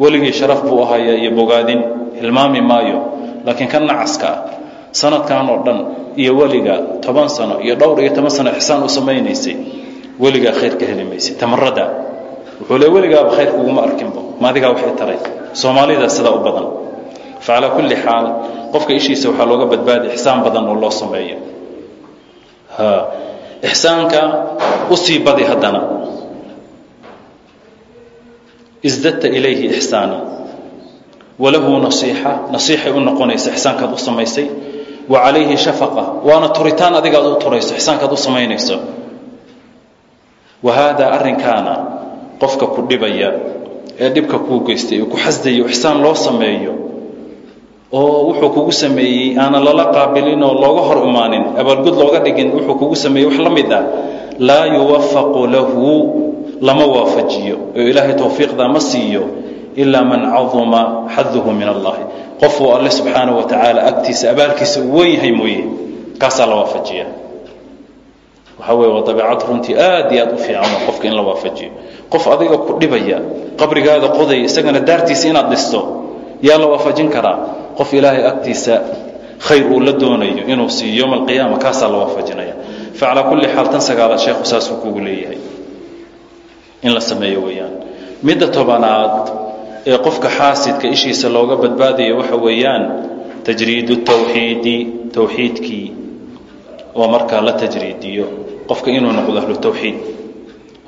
Weligii sharaf buu ahaya iyo bogaadin hilmaami maayo. Laakiin ka nacaska sanadkan oo dhan iyo weliga toban sano iyo dhowr iyo toban sano ixsaan u samaynaysay weligaa khayr ka heli maysa. Tamarada wuxuu le weligaaba khayr kuguma arkinba. Ma adigaa waxay taray? Soomaalida sidaa u badan. Fa calaa kulli xaal qofka ishiisa waxaa looga badbaadi ixsaan badan oo loo sameeyo ixsaanka u sii badi haddana isdadta ilayhi ixsaana walahu nasiixa nasiixay u noqonaysa ixsaankaad u samaysay wa calayhi shafaqa waana turitaan adiga ad u turayso ixsaankaad u samaynayso wa haadaa arrinkaana qofka ku dhibaya ee dhibka kuu geystay oo ku xasdayo ixsaan loo sameeyo oo wuxuu kugu sameeyey aanan lala qaabilin oo looga hor imaanin abaalgud looga dhigin wuxuu kugu sameeyey wax la mid ah. Laa yuwafaqu lahu lama waafajiyo oo ilaahay towfiiqdaa ma siiyo ilaa man caduma xaduhu min allahi. Qofuu alle subxaana wa tacaala agtiisa abaalkiisa uu wen yahay mooye kaasaa la waafajiya waxaa weye waa dabeecad runtii aad iyo aad u fiican oo qofka in la waafajiyo. Qof adiga ku dhibaya qabrigaada qodaya isagana daartiisa inaad dhisto yaa la waafajin karaa qof ilaahay agtiisa khayr uu la doonayo inuu siiyo yowma alqiyaama kaasaa la waafajinaya fa calaa kulli xaal tan sagaalaad sheekhu saasuu kugu leeyahay in la sameeyo weeyaan. Midda tobanaad ee qofka xaasidka ishiisa looga badbaadayo waxa weeyaan tajriidu tawxiidi towxiidkii oo markaa la tajriidiyo qofka inuu noqdo ahlu tawxiid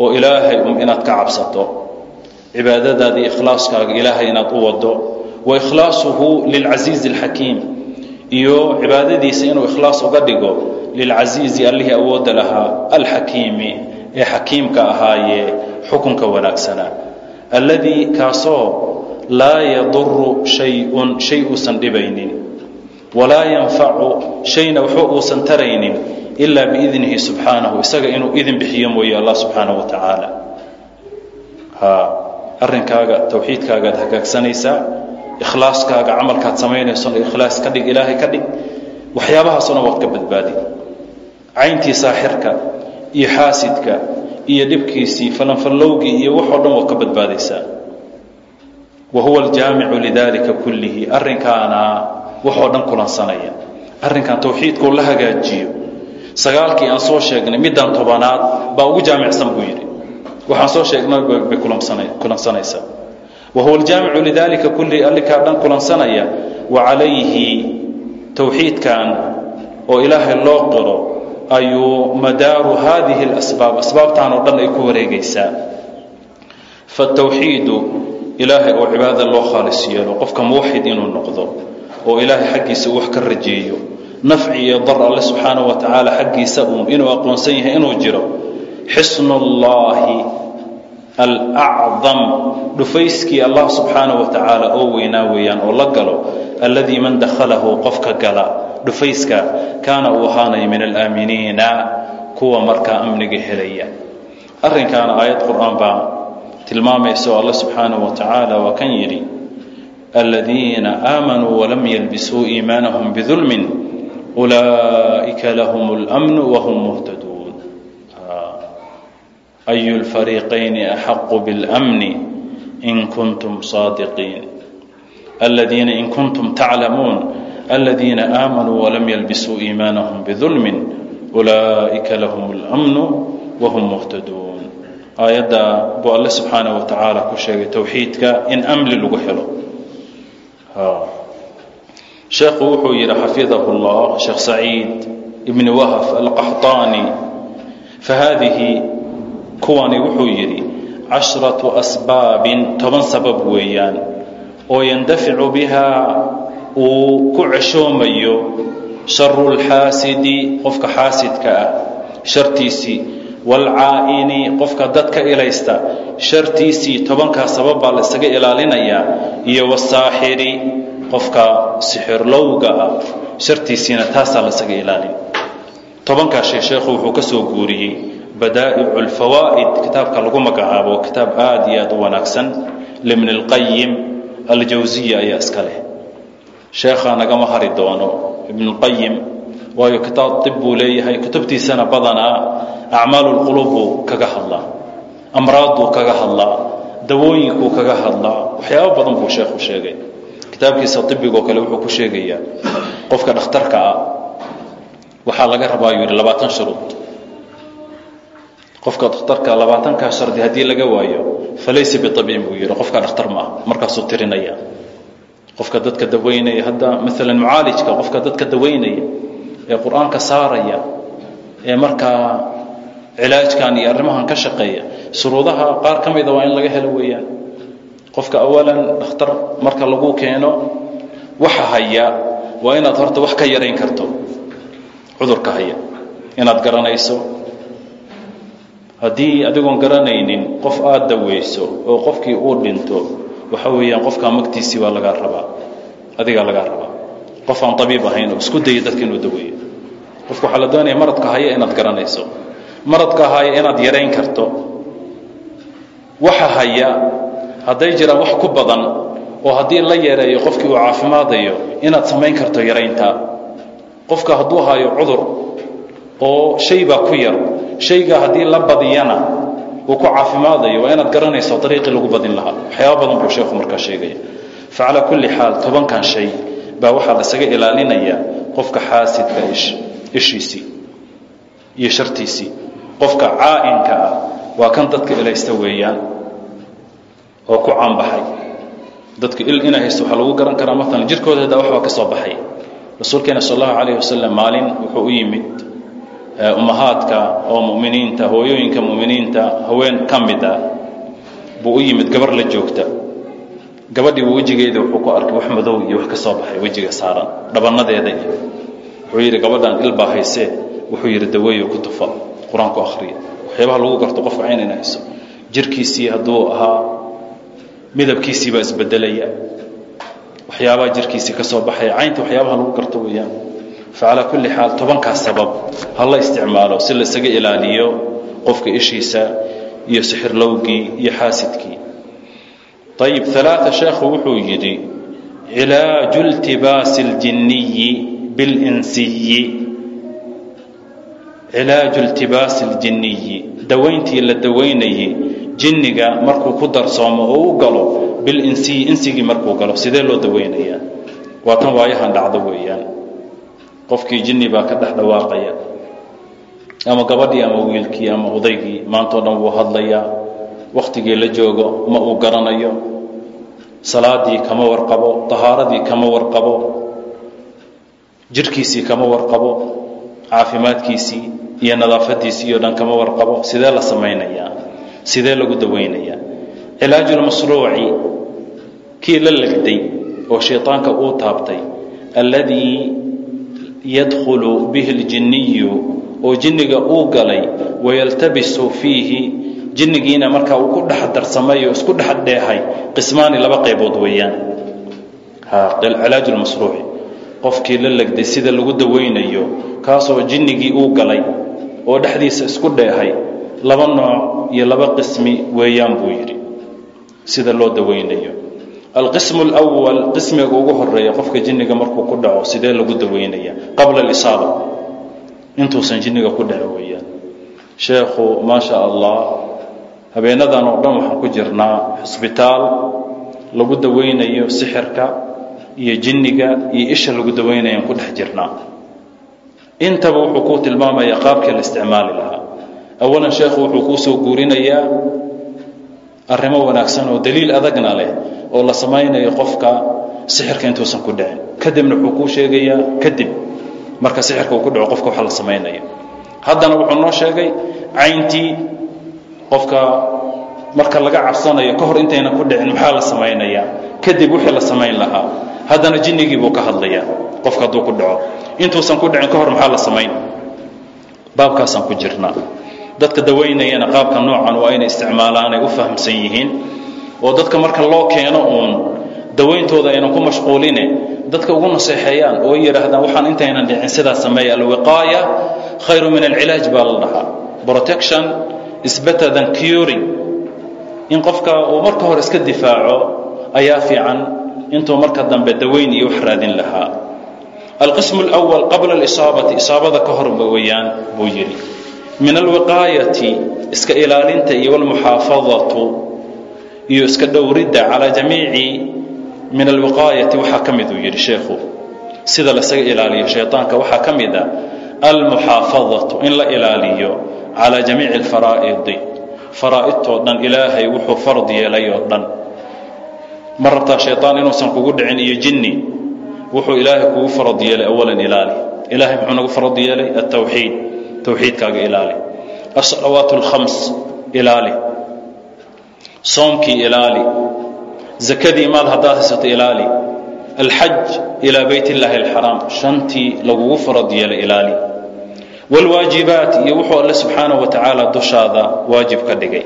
oo ilaahay um inaad ka cabsato cibaadadaada iyo ikhlaaskaaga ilaahay inaad u wado wa ikhlaasuhu lilcasiizi alxakiim iyo cibaadadiisa inuu ikhlaas uga dhigo lilcasiizi allihii awoodda lahaa alxakiimi ee xakiimka ahaayee xukunka wanaagsanaa alladii kaasoo laa yaduru shayun shay uusan dhibaynin walaa yanfacu shayna waxba uusan taraynin ilaa biidnihi subxaanahu isaga inuu idin bixiyo mooye allah subxaanahu wa tacaala ha arrinkaaga towxiidkaagaad hagaagsanaysaa ikhlaaskaaga camalkaad samaynayso ikhlaas ka dhig ilaahay ka dhig waxyaabahaasoo dhan waad ka badbaadi. Cayntii saaxirka iyo xaasidka iyo dhibkiisii falanfallowgii iyo waxoo dhan waad ka badbaadaysaa. Wa huwa aljaamicu lidalika kullihi arrinkaana waxoo dhan kulansanaya. Arrinkan towxiidkuu la hagaajiyo. Sagaalkii aan soo sheegnay middan tobanaad baa ugu jaamicsan buu yidhi. Waxaan soo sheegnay bay kulansanaysaa wahuwa aljaamicu lidaalika kulli allikaa dhan kulansanaya wa calayhi towxiidkan oo ilaahay loo qiro ayuu madaaru haadihi alasbaab asbaabtan oo dhan ay ku wareegaysaa fatawxiidu ilaahay oo cibaadada loo khaalis yeelo qofka muwaxid inuu noqdo oo ilaahay xaggiisa uu wax ka rajeeyo. Nafci iyo dar alle subxaanahu wa tacaala xaggiisa uun inuu aqoonsan yahay inuu jiro. Xisnu اllaahi alacdam dhufayskii allah subxaanaه wa tacaala oo weynaa weeyaan oo la galo alladii man dakhalahu qofka gala dhufayska kaana uu ahaanaya min alaaminiina kuwa markaa amniga helaya arrinkaana aayad qur'aan baa tilmaamaysa oo alla subxaanaه wa tacaala waa kan yidhi aladiina aamanuu walam yalbisuu iimaanahum bidulmin ulaa'ika lahum اlأmnu wahum muhtaduun ayu اlfariiqayni axaqu biاlأmni in kuntum saadiqiin aladiina in kuntum taclamuun الذين آمنوا ولم يلبسوا إيمانهم بظلم أولئك لهم الأمن وهم مهتدون aayadda buu alle subxaanaه wa tacaala ku sheegay towxiidka in amli lagu helo sheekhu wuxuu yidhi xafidahu اllah sheekh saciid ibn wahf alqaxطaani fahadihi kuwani wuxuu yidhi cashraةu asbaabin toban sabab weeyaan. Oo yandaficu biha uu ku ceshoomayo sharu اlxaasidi qofka xaasidka ah shartiisii. Waalcaa'ini qofka dadka ilaysta shartiisii tobankaa sabab baa la ilaalinayaa. Iyo wasaaxiri qofka sixirlowga ah shartiisiina taasaa la isaga ilaalin. Tobankaa shee sheekhu wuxuu ka soo guuriyey badaa'icu اlfawaa'id kitaabka lagu magacaabo kitaab aad iyo aad u wanaagsan libni اlqayim aljawsiya ayaa iska leh sheekhaa nagama hari doono ibnuاlqayim waayo kitaab dib buu leeyahay kutubtiisana badanaa acmaalu lquluub buu kaga hadlaa amraadduu kaga hadlaa dawooyinkuu kaga hadlaa waxyaabo badan buu sheekhu sheegay kitaabkiisa ibigoo kale wuxuu ku sheegayaa qofka dhakhtarka ah waxaa laga rabaa yuu yidhi labaatan shuruud qofka dhakhtarka labaatankaa shardi haddii laga waayo falaysa biabiib buu yidhi qofkaa dhakhtar maaha markaasuu tirinaya. Qofka dadka dawaynaya hadda maalan mucaalijka qofka dadka dawaynaya ee qur'aanka saaraya ee markaa cilaajkan iyo arrimahan ka shaqeeya shuruudaha qaar ka mida waa in laga helo weeyaan. Qofka awalan dhakhtar marka lagu keeno waxa haya waa inaad horta wax ka yarayn karto. Cudurka haya inaad garanayso haddii adigoon garanaynin qof aada daweyso oo qofkii uu dhinto waxa weeyaan qofkaa magtiisii baa lagaa rabaa adigaa lagaa rabaa. Qof aan abiib ahayn oo isku daya dadka inuu daweeyo qofka waxaa la doonaya maradka haya inaad garanayso. Maradka haya inaad yarayn karto. Waxa haya hadday jiraan wax ku badan oo haddii la yareeyo qofkii uu caafimaadayo inaad samayn karto yarayntaa qofka hadduu hayo cudur oo shay baa ku yar shaygaa haddii la badiyana uu ku caafimaadayo waa inaad garanayso ariiqii lagu badin lahaa. Waxyaaba badan buu sheekhu markaa sheegaya. Facalaa kulli xaal tobankan shay baa waxaa lasaga ilaalinayaa qofka xaasidka ishiisii iyo shartiisii qofka caa'inka ah waa kan dadka ilaysta weeyaan oo ku caanbaxay. Dadka il inay haysto waxaa lagu garan karaa maalan jirkooda haddaa waxbaa ka soo baxay. Rasuulkeena sal allahu calayh wasalam maalin wuxuu u yimid ummahaadka oo muminiinta hooyooyinka muminiinta haween ka mid ah buu u yimid gabar la joogta. Gabadhiibu wejigeeda wuxuu ku arkay wax madow iyo wax ka soo baxay wejiga saaran dhabanadeeda iyo. Wuxuu yidhi gabadhan ilbaa haysee. Wuxuu yidhi daweeyo ku tufa qur'aanku akhriya waxyaabaha lagu garto qofka cayn ina hayso. Jirkiisii hadduu ahaa midabkiisii baa isbedelaya. Waxyaabaha jirkiisii ka soo baxaya. Caynta waxyaabaha lagu garto weeyaan facalaa kulli xaal tobankaa sabab hala isticmaalo si laisaga ilaaliyo qofka ishiisa iyo sixirlowgii iyo xaasidkii ayib alaaa sheekhu wuxuu yidhi cilaaju iltibaasi اljinniyi bilinsiyi cilaaju ltibaasi اljinniyi dawayntii la dawaynayey jinniga markuu ku darsoomo oo u galo bilinsiyi insigii markuu galo sidee loo dawaynayaa waa tan waayahan dhacdo weeyaan qofkii jinni baa ka dhex dhawaaqaya. Ama gabadhii ama wiilkii ama odaygii maantao dhan wuu hadlayaa. Wakhtigii la joogo ma uu garanayo. Salaadii kama warqabo tahaaradii kama warqabo jirhkiisii kama warqabo caafimaadkiisii iyo nadaafadiisii o dhan kama warqabo sidee la samaynayaa? Sidee lagu dawaynayaa cilaajulmasruuci kii la legday oo shayطaanka uu taabtay alladii yadkhulu bihi اljinniyu oo jinniga uu galay wayaltabisu fiihi jinnigiina markaa uu ku dhex darsamay oo isku dhex dheehay qismaani laba qaybood weeyaan. Cilaaj lmasruuci qofkii la legday sida lagu dawaynayo kaasoo jinnigii uu galay oo dhexdiisa isku dheehay laba nooc iyo laba qismi weeyaan buu yidhi sida loo dawaynayo alqismu اlأwal qismiga ugu horreeya qofka jinniga markuu ku dhaco sidee lagu dawaynaya qabla alisaaba. Intuusan jinniga ku dhaco weeyaan. Sheekhu maa sha allah habeenadan oo dhan waxaan ku jirnaa xusbitaal lagu dawaynayo sixirka iyo jinniga iyo isha lagu dawaynayaan ku dhex jirnaa. Intaba wuxuu kuu tilmaamayaa qaabkii la isticmaali lahaa. Awalan sheekhu wuxuu kuu soo guurinayaa arrimo wanaagsan oo daliil adagna leh oo la samaynayo qofka sixirka intuusan ku dhicin. Kadibna wuxuu kuu sheegayaa kadib marka sixirka uu ku dhaco qofka waxa la samaynayo. Haddana wuxuu noo sheegay cayntii qofka marka laga cabsanayo ka hor intaynan ku dhicin maxaa la samaynayaa? Kadib wixii la samayn lahaa. Haddana jinnigii buu ka hadlayaa qofka hadduu ku dhaco. Intuusan ku dhicin ka hor maxaa la samayn? Baabkaasaan ku jirnaa dadka dawaynayana qaabka noocan waa inay isticmaalaan ay u fahamsan yihiin. Oo dadka marka loo keeno uun dawayntooda aynan ku mashquuline dadka ugu naseexeeyaan oo yidhaahdaan waxaan intaynan dhicin sidaa sameeya alwiqaaya khayru min alcilaaj baa la dhahaa. Protection is better than curing. In qofka uu marka hore iska difaaco ayaa fiican intuu marka dambe dawayn iyo wax raadin lahaa. Alqismu اlأwal qabla alisaabati isaabada ka hor weeyaan buu yidhi min alwiqaayati iska ilaalinta iyo walmuxaafadatu iyo iska dhowridda calaa jamiici min alwiqaayati waxaa ka mid uu yidhi sheekhu sida lasaga ilaaliyo shayطaanka waxaa ka mid a almuxaafadatu in la ilaaliyo calaa jamiici alfaraa'idi. Faraa'idtoo dhan ilaahay wuxuu fard yeelay oo dhan. Ma rabtaa shayطaan inuusan kugu dhicin iyo jinni? Wuxuu ilaahay kugu farad yeelay awalan ilaali. Ilahay muxuu nagu farad yeelay? Altawxiid tawxiidkaaga ilaali asalawaat اlkhams ilaali soomkii ilaali zakadii maal haddaad haysato ilaali alxaj ilaa bayt اllaahi alxaraam shantii lagugu farad yeelay ilaali wاlwaajibaat iyo wuxuu alle subxaanaه wa tacaala dushaada waajib ka dhigay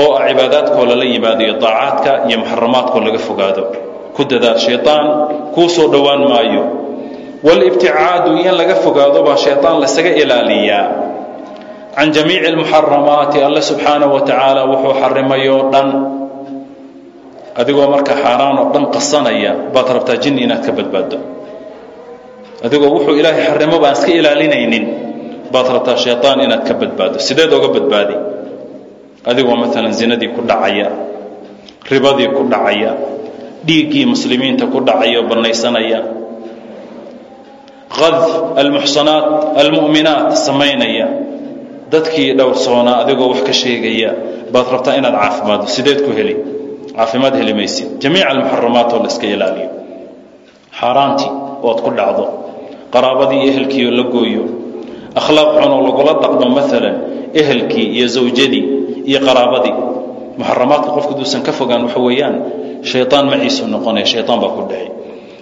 oo ah cibaadaadkoo lala yimaado iyo daacaadka iyo muxaramaadkoo laga fogaado ku dadaal shayطaan kuu soo dhowaan maayo walibticaadu in laga fogaado baa shaytaan lasaga ilaaliyaa can jamiici almuxaramaati alle subxaana wa tacaala wuxuu xarimay oo dhan adigoo marka xaaraan oo dhan qasanaya baad rabtaa jinni inaad ka badbaaddo adigoo wuxuu ilaahay xarimo baan iska ilaalinaynin baad rabtaa shaytaan inaad ka badbaaddo sideed oga badbaadi adigoo maalan zinadii ku dhacaya ribadii ku dhacaya dhiiggii muslimiinta ku dhacaya oo bannaysanaya qadf almuxsanaat almu'minaat samaynaya. Dadkii dhowrsoonaa adigoo wax ka sheegaya baad rabtaa inaad caafimaaddo sideed ku heli. Caafimaad heli maysid. Jamiica almuxaramaat oo la iska ilaaliyo. Xaaraantii ood ku dhacdo qaraabadii ehelkii oo la gooyo. Akhlaaq xunoo lagula dhaqmo maalan ehelkii iyo zawjadii iyo qaraabadii. Muxaramaadka qofku duusan ka fogaan waxa weeyaan shayطaan maciisu noqonaya shayطaan baa ku dhexi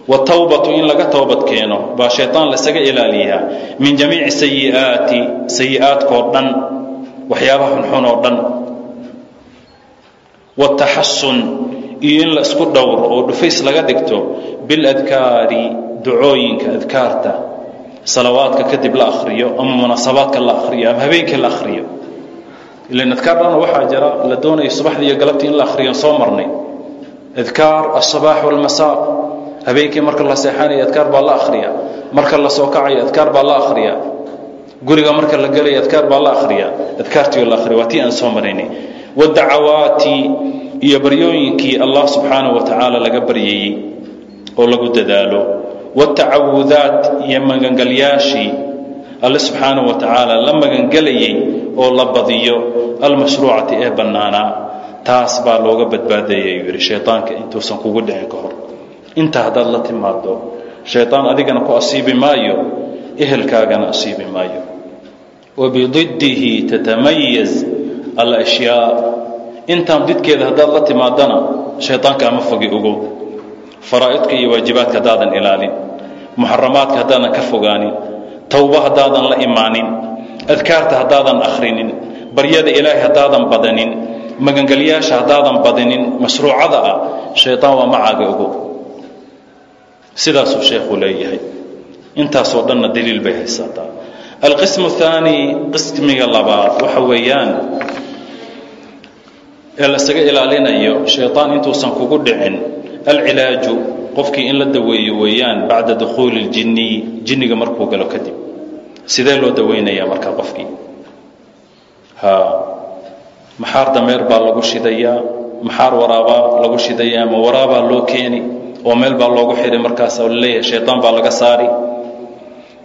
watawbatu in laga toobad keeno baa shaytaan laisaga ilaaliyaa. Min jamiici sayiaati sayi'aadkoo dhan waxyaabaha xunxun oo dhan. Wataxasun iyo in la isku dhowro oo dhufays laga dhigto biladkaari ducooyinka adkaarta. Salawaadka kadib la akhriyo ama munaasabaadka la akhriyo ama habeenkii la akhriyo. Ilan adkaar dhanoo waxaa jira la doonaya subaxdii iyo galabtii in la akhriyan soo marnay. Adkaar alsabaax walmasaa habeenkii marka la seexanayo adkaar baa la akhriya marka la soo kacayo adkaar baa la akhriya guriga marka la gelaya adkaar baa la akhriya adkaartii la akhriya waa tii aan soo maraynay wadacawaati iyo baryooyinkii allah subxaanahu wa tacaala laga baryeeyey oo lagu dadaalo. Watacawudaat iyo magangalyaashii alle subxaanahu wa tacaala la magangelayay oo la badiyo almashruucati ee bannaanaa. Taas baa looga badbaadayay yuu yidhi shaydaanka intuusan kugu dhicin ka hor intaa haddaad la timaado shayطaan adigana ku asiibi maayo ehelkaagana asiibi maayo wabididdihi tatamayaz alashyaa intaan didkeeda haddaad la timaadana shayطaanka ama fogi ogow faraa'idka iyo waajibaadka haddaadan ilaalin muxaramaadka haddaadan ka fogaanin towbo haddaadan la imaanin adkaarta haddaadan akhrinin baryada ilaahay haddaadan badanin magangelyaasha haddaadan badinin mashruucada ah shayطaan waa macaaga ogow sidaasuu sheekhu leeyahay. Intaasoo dhanna daliil bay haysataa alqismu aani qismiga labaad waxa weeyaan ee laysaga ilaalinayo shayطaan intuusan kugu dhicin alcilaaju qofkii in la daweeyo weeyaan bacda dukhuuli اljiniy jinniga markuu galo kadib. Sidee loo dawaynayaa markaa qofkii? Maxaar dameer baa lagu shidayaa maxaar waraabaa lagu shidayaa ama waraabaa loo keeni? oo meel baa loogu xihay markaas oo laleeyahay shayطaan baa laga saari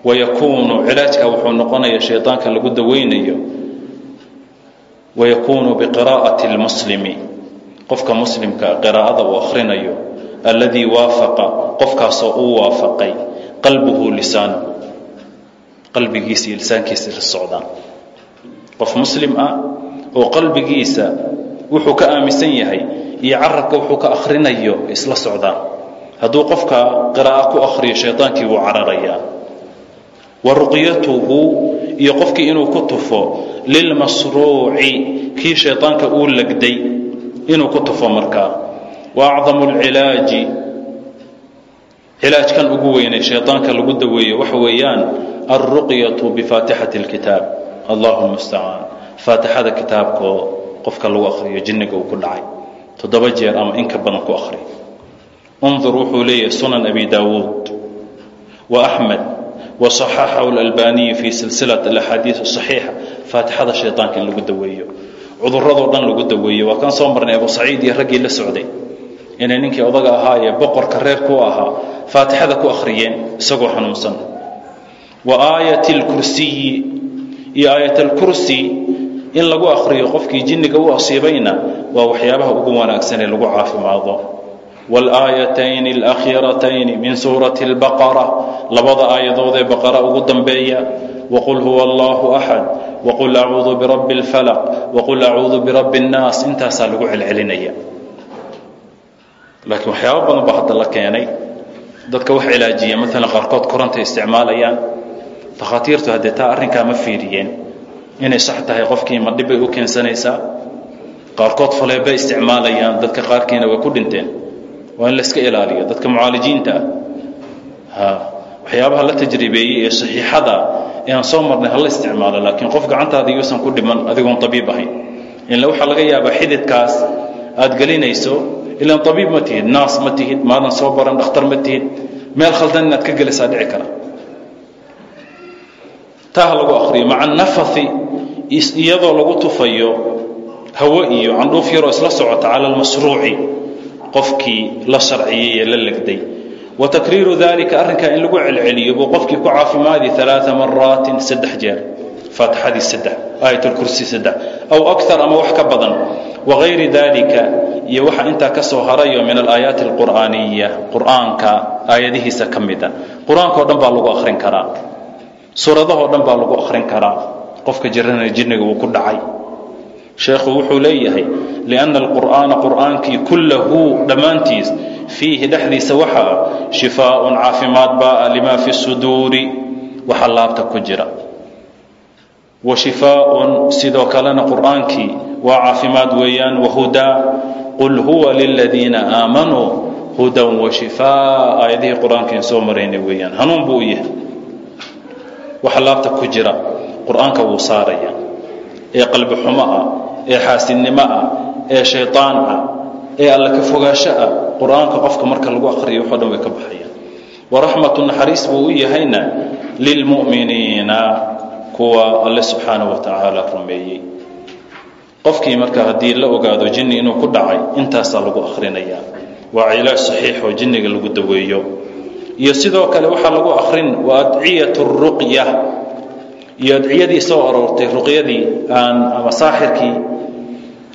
wayakuunu cilaajka wuxuu noqonaya shayطaanka lagu daweynayo wayakuunu biqiraa'ati اlmuslimi qofka muslimka qiraa'ada uu akhrinayo alladii waafaqa qofkaasoo uu waafaqay qalbuhu lisaanuhu qalbigiisa iyo lisaankiisa la socdaan qof muslim ah oo qalbigiisa wuxuu ka aaminsan yahay iyo carabka wuxuu ka akhrinayo isla socdaan hadduu qofka qiraa'o ku akhriyo shayطaankii wuu cararayaa wa ruqyatuhu iyo qofkii inuu ku tufo lilmasruuci kii shayطaanka uu legday inuu ku tufo markaa wa acdamu اlcilaaji cilaajkan ugu weynay shayطaanka lagu daweeyo waxa weeyaan alruqyaةu bifaatixati اlkitaab allahuma mustacaan faatixada kitaabkoo qofka lagu akhriyo jinniga uu ku dhacay toddoba jeer ama in ka badan ku akhri undur wuxuu leeyahay sunan abi daawuud wa axmed wa saxaxahu اlalbaniyu fii silsilat alaxaadiis saxiixa faatixada shaydaanka in lagu daweeyo cudurradoo dhan lagu daweeyo waa kan soo marnay abu saciid iyo raggii la socday inay ninkii odaga ahaa ee boqorka reerku ahaa faatixada ku akhriyeen isagoo xanuunsan wa aayat اlkursiyi iyo aayat alkursi in lagu akhriyo qofkii jinniga u asiibayna waa waxyaabaha ugu wanaagsan lagu caafimaado walaayatayni alakhiiratayn min suurati albaqara labada aayadoodee baqara ugu dambeeya wqul huwa allahu axad wqul acuudu birabbi اlfalaq wqul acuudu birabbi اnnaas intaasaa lagu celcelinaya laakiin waxyaaba badan baa hadda la keenay dadka wax cilaajiya maalan qaarkood koronta isticmaalayaan takhaatiirtu haddee taa arrinkaa ma fiiriyeen inay sax tahay qofkii ma dhibbay u keensanaysaa waa in la iska ilaaliyo dadka mucaalijiinta ah. Waxyaabaha la tajribeeyey ee saxiixada ee aan soo marnay hala isticmaalo laakiin qof gacantaada yuusan ku dhiman adigoon abiib ahayn. Ila waxaa laga yaabaa xididkaas aad gelinayso ilaan abiib ma tihid naas ma tihid maadan soo baran dhakhtar ma tihid meel khaldan inaad ka gelisaa dhici kara. Taa ha lagu akriyo maca nafai iyadoo lagu tufayo hawo iyo candhuuf yaroo isla socota cala almasruuci qofkii la sharciyey ee la legday. Wa takriiru dalika arrinkaa in lagu celceliyo buu qofkii ku caafimaadi alaaa maraatin saddex jeer. Faatixadii saddex aayatulkursi saddex aw akar ama wax ka badan. Wagayri dalika iyo waxa intaa ka soo harayo min alaayaati alqur'aaniya qur'aanka aayadihiisa ka mida. Qur'aanka o dhan baa lagu akhrin karaa. Suuradahoo dhan baa lagu akhrin karaa. Qofka jirana jinniga uu ku dhacay sheekhu wuxuu leeyahay lianna alqur'aana qur'aankii kullahu dhammaantiis fiihi dhexdiisa waxaa shifaaun caafimaad baa limaa fi suduuri waxa laabta ku jira. Wa shifaaun sidoo kalena qur'aankii waa caafimaad weeyaan wahudaa qul huwa liladiina aamanuu hudan wa shifaa aayadihii qur'aankaen soo maraynay weeyaan hanuun buu u yahay. Waxa laabta ku jira qur'aanka wuu saaraya ee qalbi xumo ah ee xaasidnimo ah ee shayطaan ah ee alla ka fogaasho ah qur'aanka qofka marka lagu akhriyo waxo dhan way ka baxayaan. Waraxmatu naxariis buu u yahayna lilmu'miniina kuwa alle subxaanaه wa tacaala rumeeyey. Qofkii marka haddii la ogaado jinni inuu ku dhacay intaasaa lagu akhrinayaa waa cilaaj saxiix oo jinniga lagu daweeyo. Iyo sidoo kale waxaa lagu akrin waa adciyat ruqya. Iyo adciyadii soo aroortay ruqyadii aan ama saaxirkii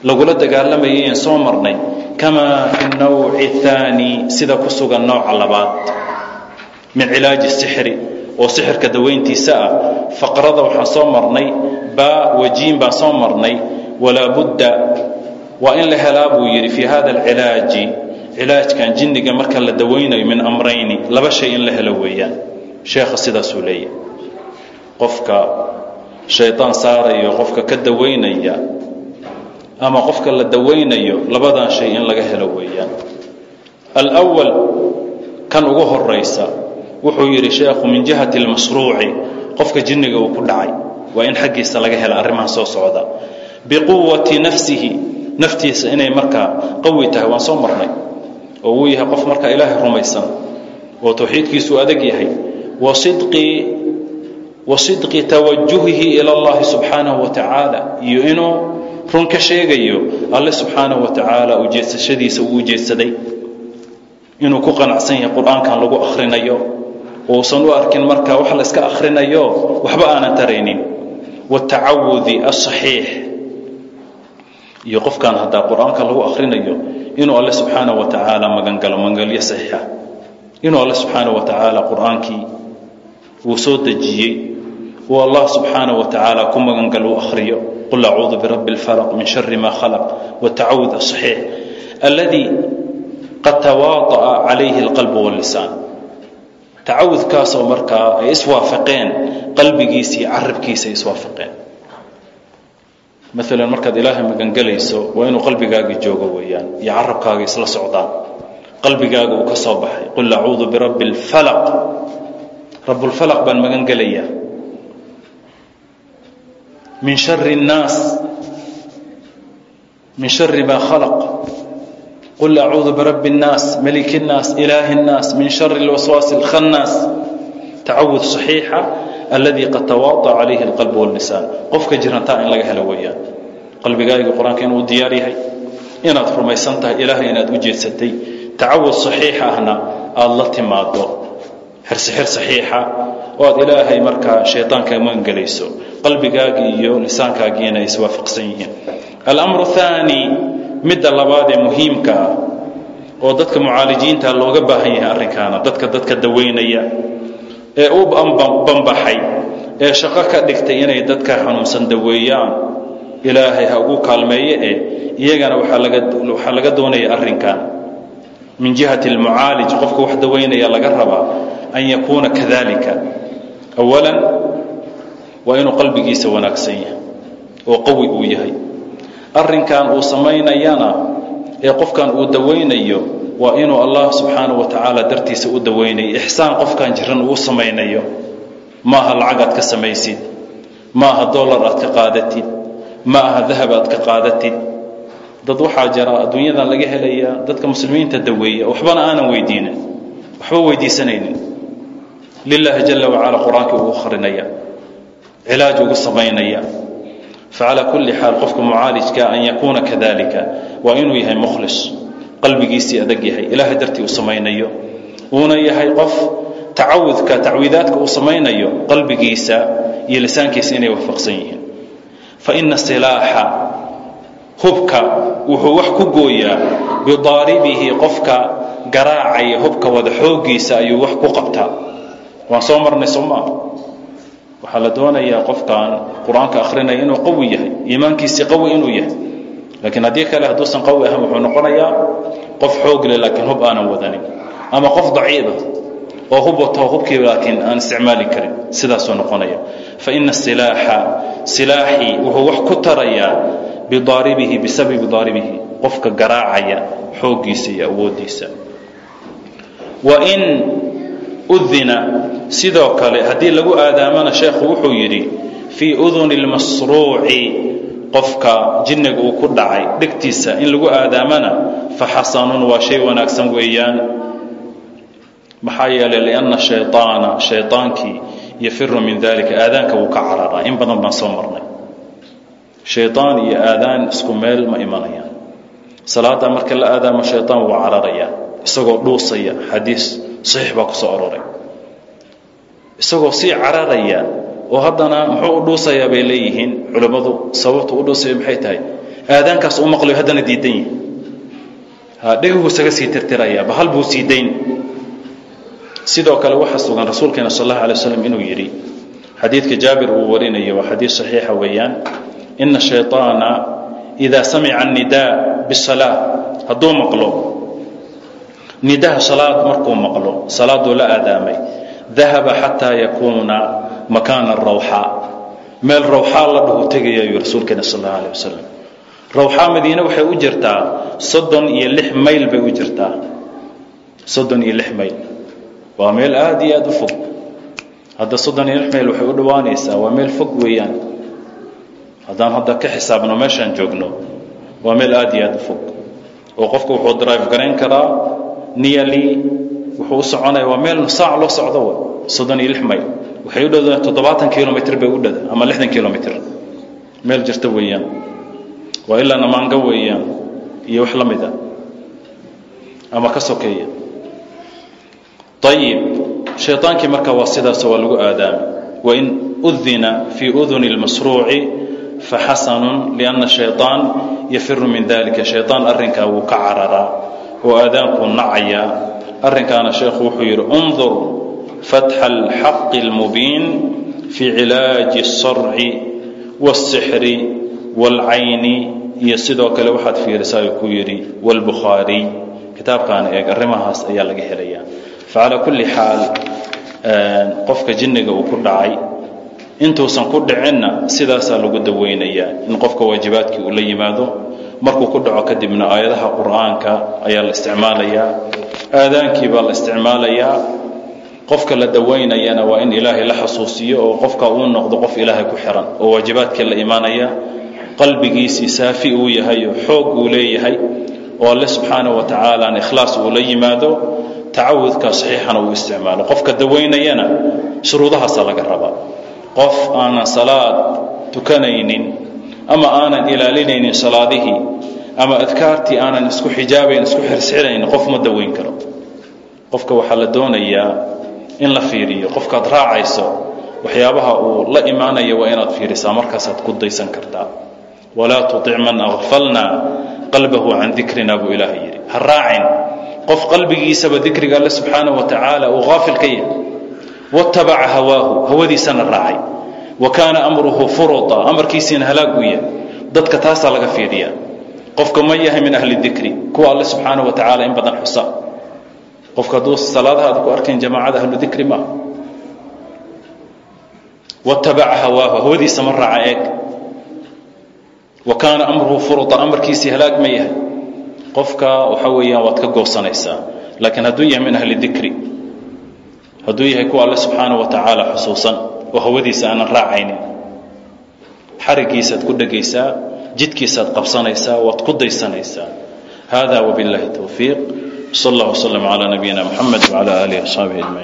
lagula dagaalamayay aan soo marnay. Kamaa fi nawci اthaani sida ku sugan nooca labaad. Min cilaaji sixri oo sixirka dawayntiisa ah. Faqrada waxaan soo marnay baa wajiin baan soo marnay walaa budda. Waa in la helaa buu yidhi fii hada alcilaaji. Cilaajkan jinniga marka la dawaynayo min amrayni laba shay in la helo weeyaan. Sheekha sidaasuu leeyahay. Qofka shayطaan saarayo qofka ka dawaynaya ama qofka la dawaynayo labadan shay in laga helo weeyaan. Alwal kan ugu horaysa wuxuu yidhi sheekhu min jihati اlmasruuci qofka jinniga uu ku dhacay. Waa in xaggiisa laga hela arrimaha soo socda. Biquwati nafsihi naftiisa inay markaa qawi tahay waan soo marnay. Oo uu yahay qof markaa ilaahay rumaysan oo tawxiidkiisuu adag yahay. Wa sidqi tawajuhihi ila اllahi subxaanahu wa tacaala iyo inuu run ka sheegayo alle subxaanahu watacaala ujeedsashadiisa uu ujeedsaday inuu ku qanacsan yahay qur'aankan lagu akhrinayo. Uusan u arkin markaa wax la akhrinayo waxba aanan taraynin. Watacawudi asaxiix iyo qofkaan haddaa qur'aanka lagu akhrinayo inuu alle subxaanahu watacaala magangalo magangalyo saxiixa. Inuu alle subxaanahu watacaala qur'aankii uu soo dejiyey uu allah subxaanahu watacaala ku magangalo u akhriyo qul acuudu birabbi اlfalq min shari ma khalaq wاtacawud asaxiix alladii qad tawaada'a calayhi اlqalb wاllisaan tacawudkaasoo markaa ay iswaafaqeen qalbigiisa iyo carabkiisa ay iswaafaqeen maalan markaad ilaahay magangelayso waa inuu qalbigaaga joogo weeyaan iyo carabkaaga isla socdaan qalbigaaga uu ka soo baxay qul acuudu birabbi اlfalaq rabbulfalaq baan magan gelayaa min shari الnaas min shari ma khalaq qul acuudu birabbi الnaas maliki الnaas ilaahi الnaas min shari اlwaswaasi اlkhannaas tacawud صaxiixa alladii qad tawaadaca calayhi اlqalb wاllisaan qofka jirantaa in laga helo weeyaan qalbigaaga qur-aanka inuu diyaar yahay inaad rumaysan tahay ilaahay inaad u jeedsatay tacawud صaxiixa ahna aada la timaado xirsixir saxiixa oo aad ilaahay markaa shayطaanka magangelayso qalbigaagii iyo lisaankaagiina ay iswaafaqsan yihiin. Alamru haani midda labaad ee muhiimka ah oo dadka mucaalijiinta looga baahan yahay arrinkaana dadka dadka daweynaya ee u bambaxay ee shaqo ka dhigtay inay dadka xanuunsan daweeyaan ilaahay ha ugu kaalmeeye ee iyagana waxaa laga doonaya arrinkan. Min jihati almucaalij qofka wax daweynaya laga rabaa an yakuuna kadalika awalan waa inuu qalbigiisa wanaagsan yahay oo qawi uu yahay. Arrinkan uu samaynayana ee qofkan uu dawaynayo waa inuu allah subxaanahu wa tacaala dartiisa u dawaynayo ixsaan qofkan jiran uu samaynayo. Maaha lacag aad ka samaysid. Ma aha dollar aad ka qaadatid. Ma aha dahab aad ka qaadatid. Dad waxaa jira adduunyadan laga helayaa dadka muslimiinta daweeya. Waxbana aanan weydiinin. Waxba weydiisanaynin lilaahi jala wacala qur'aankii ugu akhrinaya cilaaj ugu samaynaya facalaa kulli xaal qofka mucaalijka an yakuuna kadalika waa inuu yahay mukhlis. Qalbigiisii adag yahay. Ilaahay dartii uu samaynayo. Uuna yahay qof tacawudka tacwiidaadka uu samaynayo qalbigiisa iyo lisaankiisa inay waafaqsan yihiin. Fa ina silaaxa hubka wuxuu wax ku gooyaa. Bidaaribihi qofka garaacaya hubka wada xooggiisa ayuu wax ku qabtaa. Waan soo marnay soo maa waxaa la doonayaa qofkan qur'aanka akhrinaya inuu qawi yahay iimaankiisii qawi inuu yahay. Laakiin haddii kale hadduusan qawi ahan wuxuu noqonayaa qof xoog leh laakiin hub aanan wadanin ama qof daciifa oo hub wato hubkii laakiin aan isticmaali karin. Sidaasuu noqonaya. Fa ina silaaxa silaaxii wuxuu wax ku tarayaa bidaaribihi bisababi daaribihi. Qofka garaacaya xooggiisa iyo awooddiisa udina sidoo kale haddii lagu aadaamana sheekhu wuxuu yidhi fii uduni lmasruuci qofka jinniga uu ku dhacay dhegtiisa in lagu aadaamana fa xasanun waa shay wanaagsan weeyaan. Maxaa yeelay lianna shayaana shayaankii yafiru min dalika aadaanka wuu ka cararaa. In badan baan soo marnay. Shayaan iyo aadaan isku meel ma imanayaan. Salaada marka la aadaamo shayaan wuu cararayaa isagoo dhuusaya xadiis saxiix baa ku soo aroray isagoo sii cararaya oo haddana muxuu u dhuusayaa bay leeyihiin culammadu sababtu u dhuusaya maxay tahay? Aadaankaas u maqlayo haddana diidan yihi ha dhegihuu isaga sii tirtirayaa bahal buu sii dayn. Sidoo kale waxaa sugan rasuulkeena sal allahu alay waslam inuu yidhi xadiidka jaabir uu warinayo waa xadiis saxiixa weeyaan ina shayطaana idaa samica annidaa bisalaa hadduu maqlo nidaha salaad markuu maqlo salaaduu la aadaamay. Dahaba xataa yakuuna makaana rawxaa meel rawxaa la dhahu tegaya ayuu rasuulkeena sal allahu alay wasalam rawxaa madiine waxay u jirtaa soddon iyo lix mayl bay u jirtaa. Soddon iyo lix mayl. Waa meel aad iyo aad u fog. Hadda soddon iyo lix mayl waxay u dhowaanaysaa waa meel fog weeyaan. Haddaan hadda ka xisaabno meeshaan joogno waa meel aad iyo aad u fog. Oo qofku wuxuu drive garayn karaa niyali wuxuu u soconaya waa meel saac loo socdo w soddon iyo lix mayl waxay u dhowdaa toddobaatan kilomitr bay u dhada ama lixdan kilomitr meel jirta weeyaan waa ilaa namaanga weeyaan iyo wax la mid a ama ka sokeeya ayib shayaankii marka waa sidaasoo waa lagu aadaami wain udina fii uduni اlmasruuci faxasanun lianna shayطaan yafiru min dalika shayطaan arrinkaa wuu ka cararaa oo aadaankuu nacayaa arrinkaana sheekhu wuxuu yidhi undur fatxa alxaqi اlmubiin fii cilaaji الsarci wالsixri wاlcayni iyo sidoo kale waxaad fiirisaa ku yidhi wاlbukhaariy kitaabkan eeg arrimahaas ayaa laga helayaa facalaa kulli xaal qofka jinniga uu ku dhacay intuusan ku dhicinna sidaasaa lagu daweynayaa in qofka waajibaadkii uu la yimaado markuu ku dhaco kadibna aayadaha qur'aanka ayaa la isticmaalayaa aadaankii baa la isticmaalayaa qofka la dawaynayana waa in ilaahay la xasuusiyo oo qofka uu noqdo qof ilaahay ku xiran oo waajibaadkii la imaanaya. Qalbigiisii saafi uu yahay oo xoog uu leeyahay oo alle subxaanaه wa tacaala an ikhlaas uu la yimaado tacawudka saxiixana uu isticmaalo. Qofka dawaynayana shuruudahaasa laga rabaa. Qof aanan salaad tukanaynin ama aanan ilaalinaynin salaadihii ama adkaartii aanan isku xijaabayn isku xirsxiraynin qof ma dawayn karo. Qofka waxaa la doonayaa in la fiiriyo. Qofkaad raacayso waxyaabaha uu la imaanaya waa inaad fiirisaa. Markaasaad ku daysan kartaa. Walaa tutic man akfalna qalbahu can dikrina buu ilaahay yidhi. Ha raacin. Qof qalbigiisaba dikriga alle subxaanaه wa tacaala uu haafil ka yahay. Watabaca hawaahu. Hawadiisana raacay wa kaana amruhu furuta amarkiisiina halaag uu yahay dadka taasaa laga fiidhiya qofka ma yahay min ahli dikri kuwa alle subxaanaه wa in badan xusa. Qofka hadduu salaadahaada ku arkayn jamaacada ahlu dikri maaha watabaca hawaahu hawadiisa ma raaca eeg. Wa kaana amruhu furuta amarkiisii halaag ma yahay. Qofka waxa weeyaan waad ka goosanaysaa laakiin hadduu yahay min ahli dikri hadduu yahay kuwa alle subxaanaه wa xusuusan oo hawadiisa aanan raacaynin xarigiisaad ku dhegaysaa jidkiisaad qabsanaysaa waad ku daysanaysaa hada wbiاllahi towfiiq sal اllah wslm عlى nabiyina mxamed wعlى alih وaصxaabihi aجmaعin